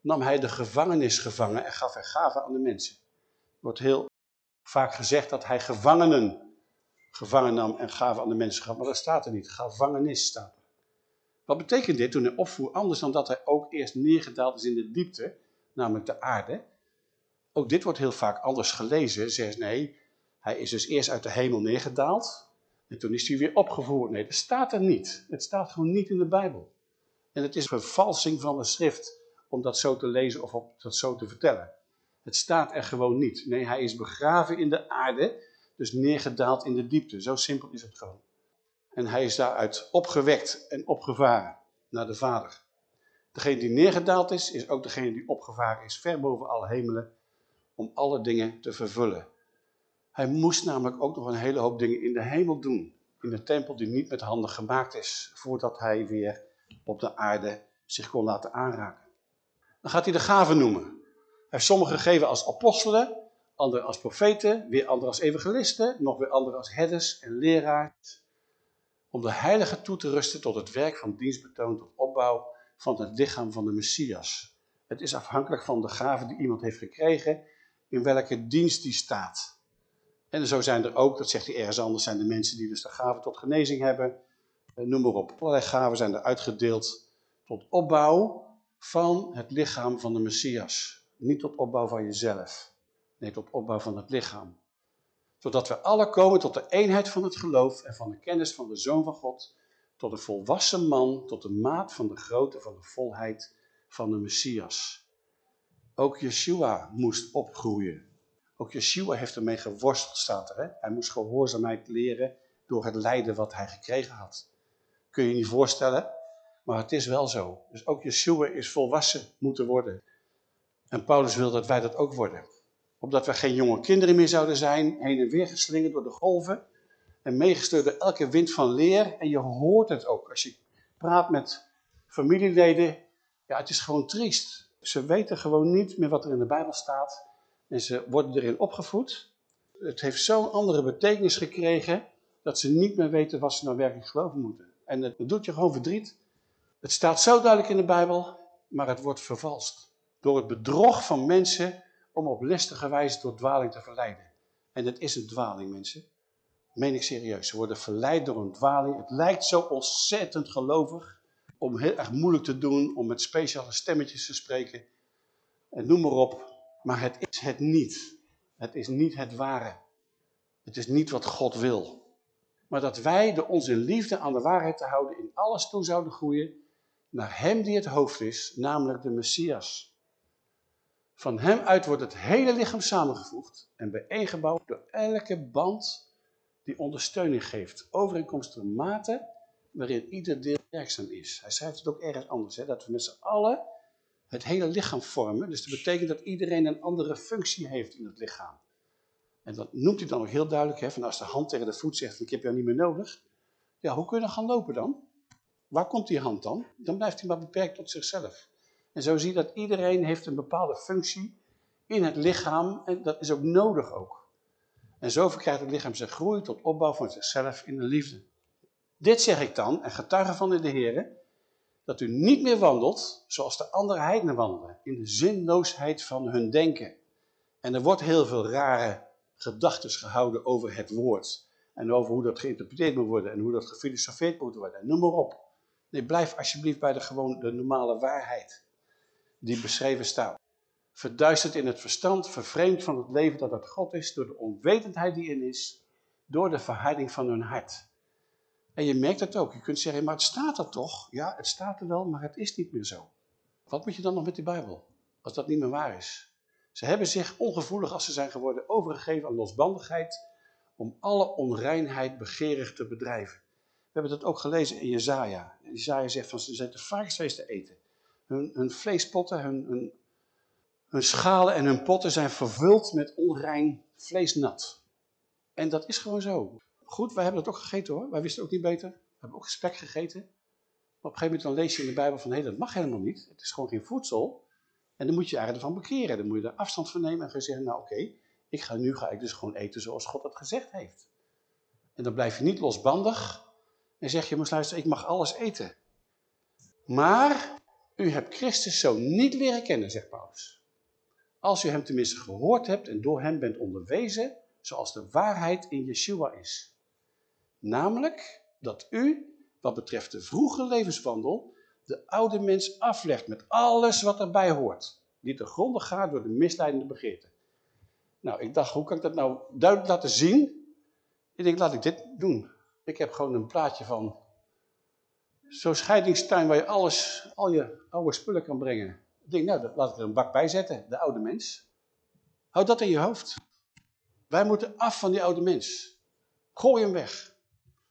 nam hij de gevangenis gevangen en gaf hij gaven aan de mensen. Er wordt heel vaak gezegd dat hij gevangenen gevangen nam en gaven aan de mensen gaf, maar dat staat er niet. Gevangenis staat er. Wat betekent dit toen hij opvoer? Anders dan dat hij ook eerst neergedaald is in de diepte, namelijk de aarde. Ook dit wordt heel vaak anders gelezen. Zegt nee, hij is dus eerst uit de hemel neergedaald en toen is hij weer opgevoerd. Nee, dat staat er niet. Het staat gewoon niet in de Bijbel. En het is een vervalsing van de schrift om dat zo te lezen of om dat zo te vertellen. Het staat er gewoon niet. Nee, hij is begraven in de aarde, dus neergedaald in de diepte. Zo simpel is het gewoon. En hij is daaruit opgewekt en opgevaren naar de Vader. Degene die neergedaald is, is ook degene die opgevaren is, ver boven alle hemelen, om alle dingen te vervullen. Hij moest namelijk ook nog een hele hoop dingen in de hemel doen. In de tempel die niet met handen gemaakt is, voordat hij weer op de aarde zich kon laten aanraken. Dan gaat hij de gaven noemen. Hij heeft sommigen gegeven als apostelen, anderen als profeten, weer anderen als evangelisten, nog weer anderen als herders en leraars. Om de heilige toe te rusten tot het werk van dienstbetoon tot opbouw van het lichaam van de Messias. Het is afhankelijk van de gave die iemand heeft gekregen, in welke dienst die staat. En zo zijn er ook, dat zegt hij ergens anders, zijn de mensen die dus de gave tot genezing hebben. Eh, noem maar op. Allerlei gaven zijn er uitgedeeld tot opbouw van het lichaam van de Messias. Niet tot opbouw van jezelf. Nee, tot opbouw van het lichaam. Zodat we alle komen tot de eenheid van het geloof en van de kennis van de Zoon van God. Tot een volwassen man, tot de maat van de grootte van de volheid van de Messias. Ook Yeshua moest opgroeien. Ook Yeshua heeft ermee geworsteld, staat er. Hè? Hij moest gehoorzaamheid leren door het lijden wat hij gekregen had. Kun je niet voorstellen? Maar het is wel zo. Dus ook Yeshua is volwassen moeten worden. En Paulus wil dat wij dat ook worden. Opdat we geen jonge kinderen meer zouden zijn, heen en weer geslingerd door de golven. En meegestuurd door elke wind van leer. En je hoort het ook. Als je praat met familieleden, ja het is gewoon triest. Ze weten gewoon niet meer wat er in de Bijbel staat. En ze worden erin opgevoed. Het heeft zo'n andere betekenis gekregen, dat ze niet meer weten wat ze nou werkelijk geloven moeten. En het doet je gewoon verdriet. Het staat zo duidelijk in de Bijbel, maar het wordt vervalst. Door het bedrog van mensen om op listige wijze tot dwaling te verleiden. En het is een dwaling, mensen. Meen ik serieus. Ze worden verleid door een dwaling. Het lijkt zo ontzettend gelovig om heel erg moeilijk te doen, om met speciale stemmetjes te spreken. En noem maar op. Maar het is het niet. Het is niet het ware. Het is niet wat God wil. Maar dat wij door onze liefde aan de waarheid te houden in alles toe zouden groeien naar hem die het hoofd is, namelijk de Messias. Van hem uit wordt het hele lichaam samengevoegd en bijeengebouwd door elke band die ondersteuning geeft, overeenkomstige mate waarin ieder deel werkzaam is. Hij schrijft het ook ergens anders, hè, dat we met z'n allen het hele lichaam vormen. Dus dat betekent dat iedereen een andere functie heeft in het lichaam. En dat noemt hij dan ook heel duidelijk, hè, van als de hand tegen de voet zegt, ik heb jou niet meer nodig. Ja, hoe kun je dan gaan lopen dan? Waar komt die hand dan? Dan blijft hij maar beperkt tot zichzelf. En zo zie je dat iedereen heeft een bepaalde functie in het lichaam en dat is ook nodig ook. En zo verkrijgt het lichaam zijn groei tot opbouw van zichzelf in de liefde. Dit zeg ik dan, en getuige van de Heer, dat u niet meer wandelt zoals de andere heidenen wandelen, in de zinloosheid van hun denken. En er wordt heel veel rare gedachten gehouden over het woord. En over hoe dat geïnterpreteerd moet worden en hoe dat gefilosofeerd moet worden. Noem maar op. Nee, blijf alsjeblieft bij de, gewoon de normale waarheid die beschreven staat. Verduisterd in het verstand, vervreemd van het leven dat uit God is, door de onwetendheid die in is, door de verharding van hun hart. En je merkt het ook. Je kunt zeggen, maar het staat er toch? Ja, het staat er wel, maar het is niet meer zo. Wat moet je dan nog met die Bijbel? Als dat niet meer waar is. Ze hebben zich ongevoelig als ze zijn geworden overgegeven aan losbandigheid om alle onreinheid begeerig te bedrijven. We hebben dat ook gelezen in Jezaja. Jezaja zegt van ze te varkensvlees te eten. Hun, hun vleespotten, hun, hun, schalen en hun potten zijn vervuld met onrein vleesnat. En dat is gewoon zo. Goed, wij hebben dat ook gegeten hoor. Wij wisten ook niet beter. We hebben ook spek gegeten. Op een gegeven moment dan lees je in de Bijbel van, hé, dat mag helemaal niet. Het is gewoon geen voedsel. En dan moet je eigenlijk ervan bekeren. Dan moet je er afstand van nemen en gaan zeggen, nou oké, ik ga, nu ga ik dus gewoon eten zoals God dat gezegd heeft. En dan blijf je niet losbandig en zeg je, maar luister, ik mag alles eten. Maar u hebt Christus zo niet leren kennen, zegt Paulus. Als u hem tenminste gehoord hebt en door hem bent onderwezen, zoals de waarheid in Yeshua is. Namelijk dat u, wat betreft de vroege levenswandel, de oude mens aflegt met alles wat erbij hoort. Die te gronden gaat door de misleidende begeerte. Nou, ik dacht, hoe kan ik dat nou duidelijk laten zien? Ik denk, laat ik dit doen. Ik heb gewoon een plaatje van zo'n scheidingstuin waar je alles, al je oude spullen kan brengen. Ik denk, nou, laat ik er een bak bij zetten, de oude mens. Houd dat in je hoofd. Wij moeten af van die oude mens. Gooi hem weg.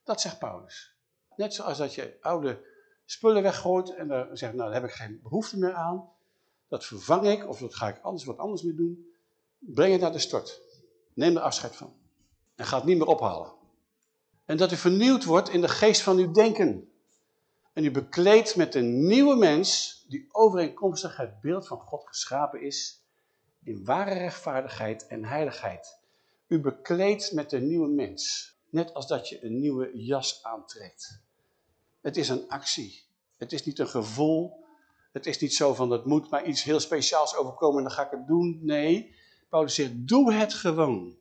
Dat zegt Paulus. Net zoals dat je oude spullen weggooit en dan zegt, nou, daar heb ik geen behoefte meer aan. Dat vervang ik of dat ga ik anders wat anders mee doen. Breng het naar de stort. Neem er afscheid van. En ga het niet meer ophalen. En dat u vernieuwd wordt in de geest van uw denken. En u bekleedt met een nieuwe mens die overeenkomstig het beeld van God geschapen is in ware rechtvaardigheid en heiligheid. U bekleedt met een nieuwe mens. Net als dat je een nieuwe jas aantrekt. Het is een actie. Het is niet een gevoel. Het is niet zo van, dat moet maar iets heel speciaals overkomen en dan ga ik het doen. Nee, Paulus zegt, doe het gewoon.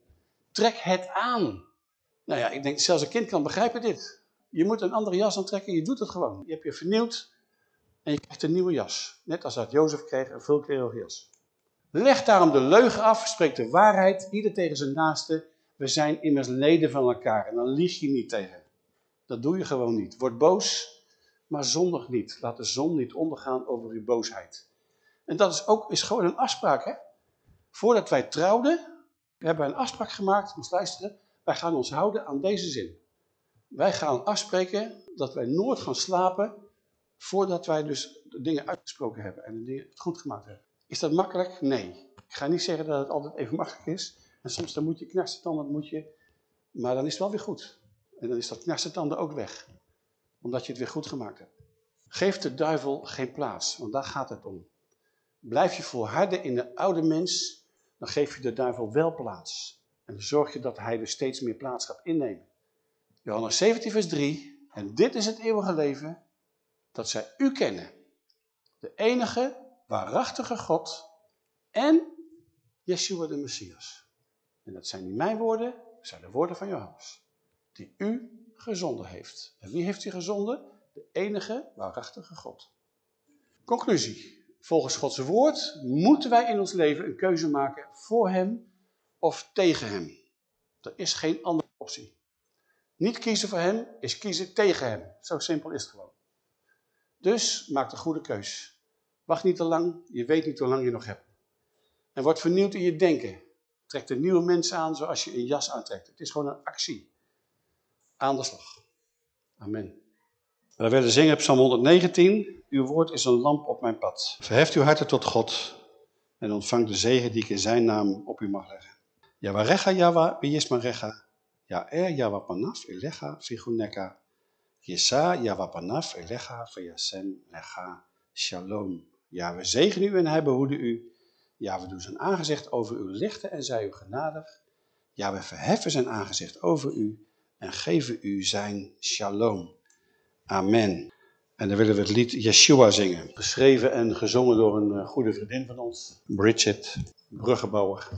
Trek het aan. Nou ja, ik denk, zelfs een kind kan begrijpen dit. Je moet een andere jas aantrekken, je doet het gewoon. Je hebt je vernieuwd en je krijgt een nieuwe jas. Net als dat Jozef kreeg, een veelkleurige jas. Leg daarom de leugen af, spreek de waarheid, ieder tegen zijn naaste. We zijn immers leden van elkaar en dan lieg je niet tegen. Dat doe je gewoon niet. Word boos, maar zondig niet. Laat de zon niet ondergaan over uw boosheid. En dat is ook is gewoon een afspraak. Hè? Voordat wij trouwden, we hebben een afspraak gemaakt, moest luisteren. Wij gaan ons houden aan deze zin. Wij gaan afspreken dat wij nooit gaan slapen voordat wij dus de dingen uitgesproken hebben en de dingen goed gemaakt hebben. Is dat makkelijk? Nee. Ik ga niet zeggen dat het altijd even makkelijk is. En soms dan moet je knarsen tanden, moet je... Maar dan is het wel weer goed. En dan is dat tanden ook weg. Omdat je het weer goed gemaakt hebt. Geef de duivel geen plaats, want daar gaat het om. Blijf je volharden in de oude mens, dan geef je de duivel wel plaats. En zorg je dat hij er steeds meer plaats gaat innemen. Johannes 17 vers 3. En dit is het eeuwige leven, dat zij u kennen. De enige waarachtige God en Yeshua de Messias. En dat zijn niet mijn woorden, dat zijn de woorden van Johannes. Die u gezonden heeft. En wie heeft u gezonden? De enige waarachtige God. Conclusie. Volgens Gods woord moeten wij in ons leven een keuze maken voor hem of tegen hem. Er is geen andere optie. Niet kiezen voor hem is kiezen tegen hem. Zo simpel is het gewoon. Dus maak de goede keus. Wacht niet te lang, je weet niet hoe lang je nog hebt. En word vernieuwd in je denken. Trek de nieuwe mensen aan zoals je een jas aantrekt. Het is gewoon een actie. Aan de slag. Amen. We willen zingen op Psalm 119. Uw woord is een lamp op mijn pad. Verheft uw harten tot God en ontvang de zegen die ik in zijn naam op u mag leggen. Yawarecha Yawa Biyismarecha. Ja er Yawa Panaf Elecha Figuneka. Yesa Yawa Panaf Elecha Vayasem Lecha Shalom. Ja, we zegenen u en hij behoede u. Ja, we doen zijn aangezicht over u lichten en zij u genadig. Ja, we verheffen zijn aangezicht over u en geven u zijn shalom. Amen. En dan willen we het lied Yeshua zingen. Geschreven en gezongen door een goede vriendin van ons, Bridget Bruggebouwer.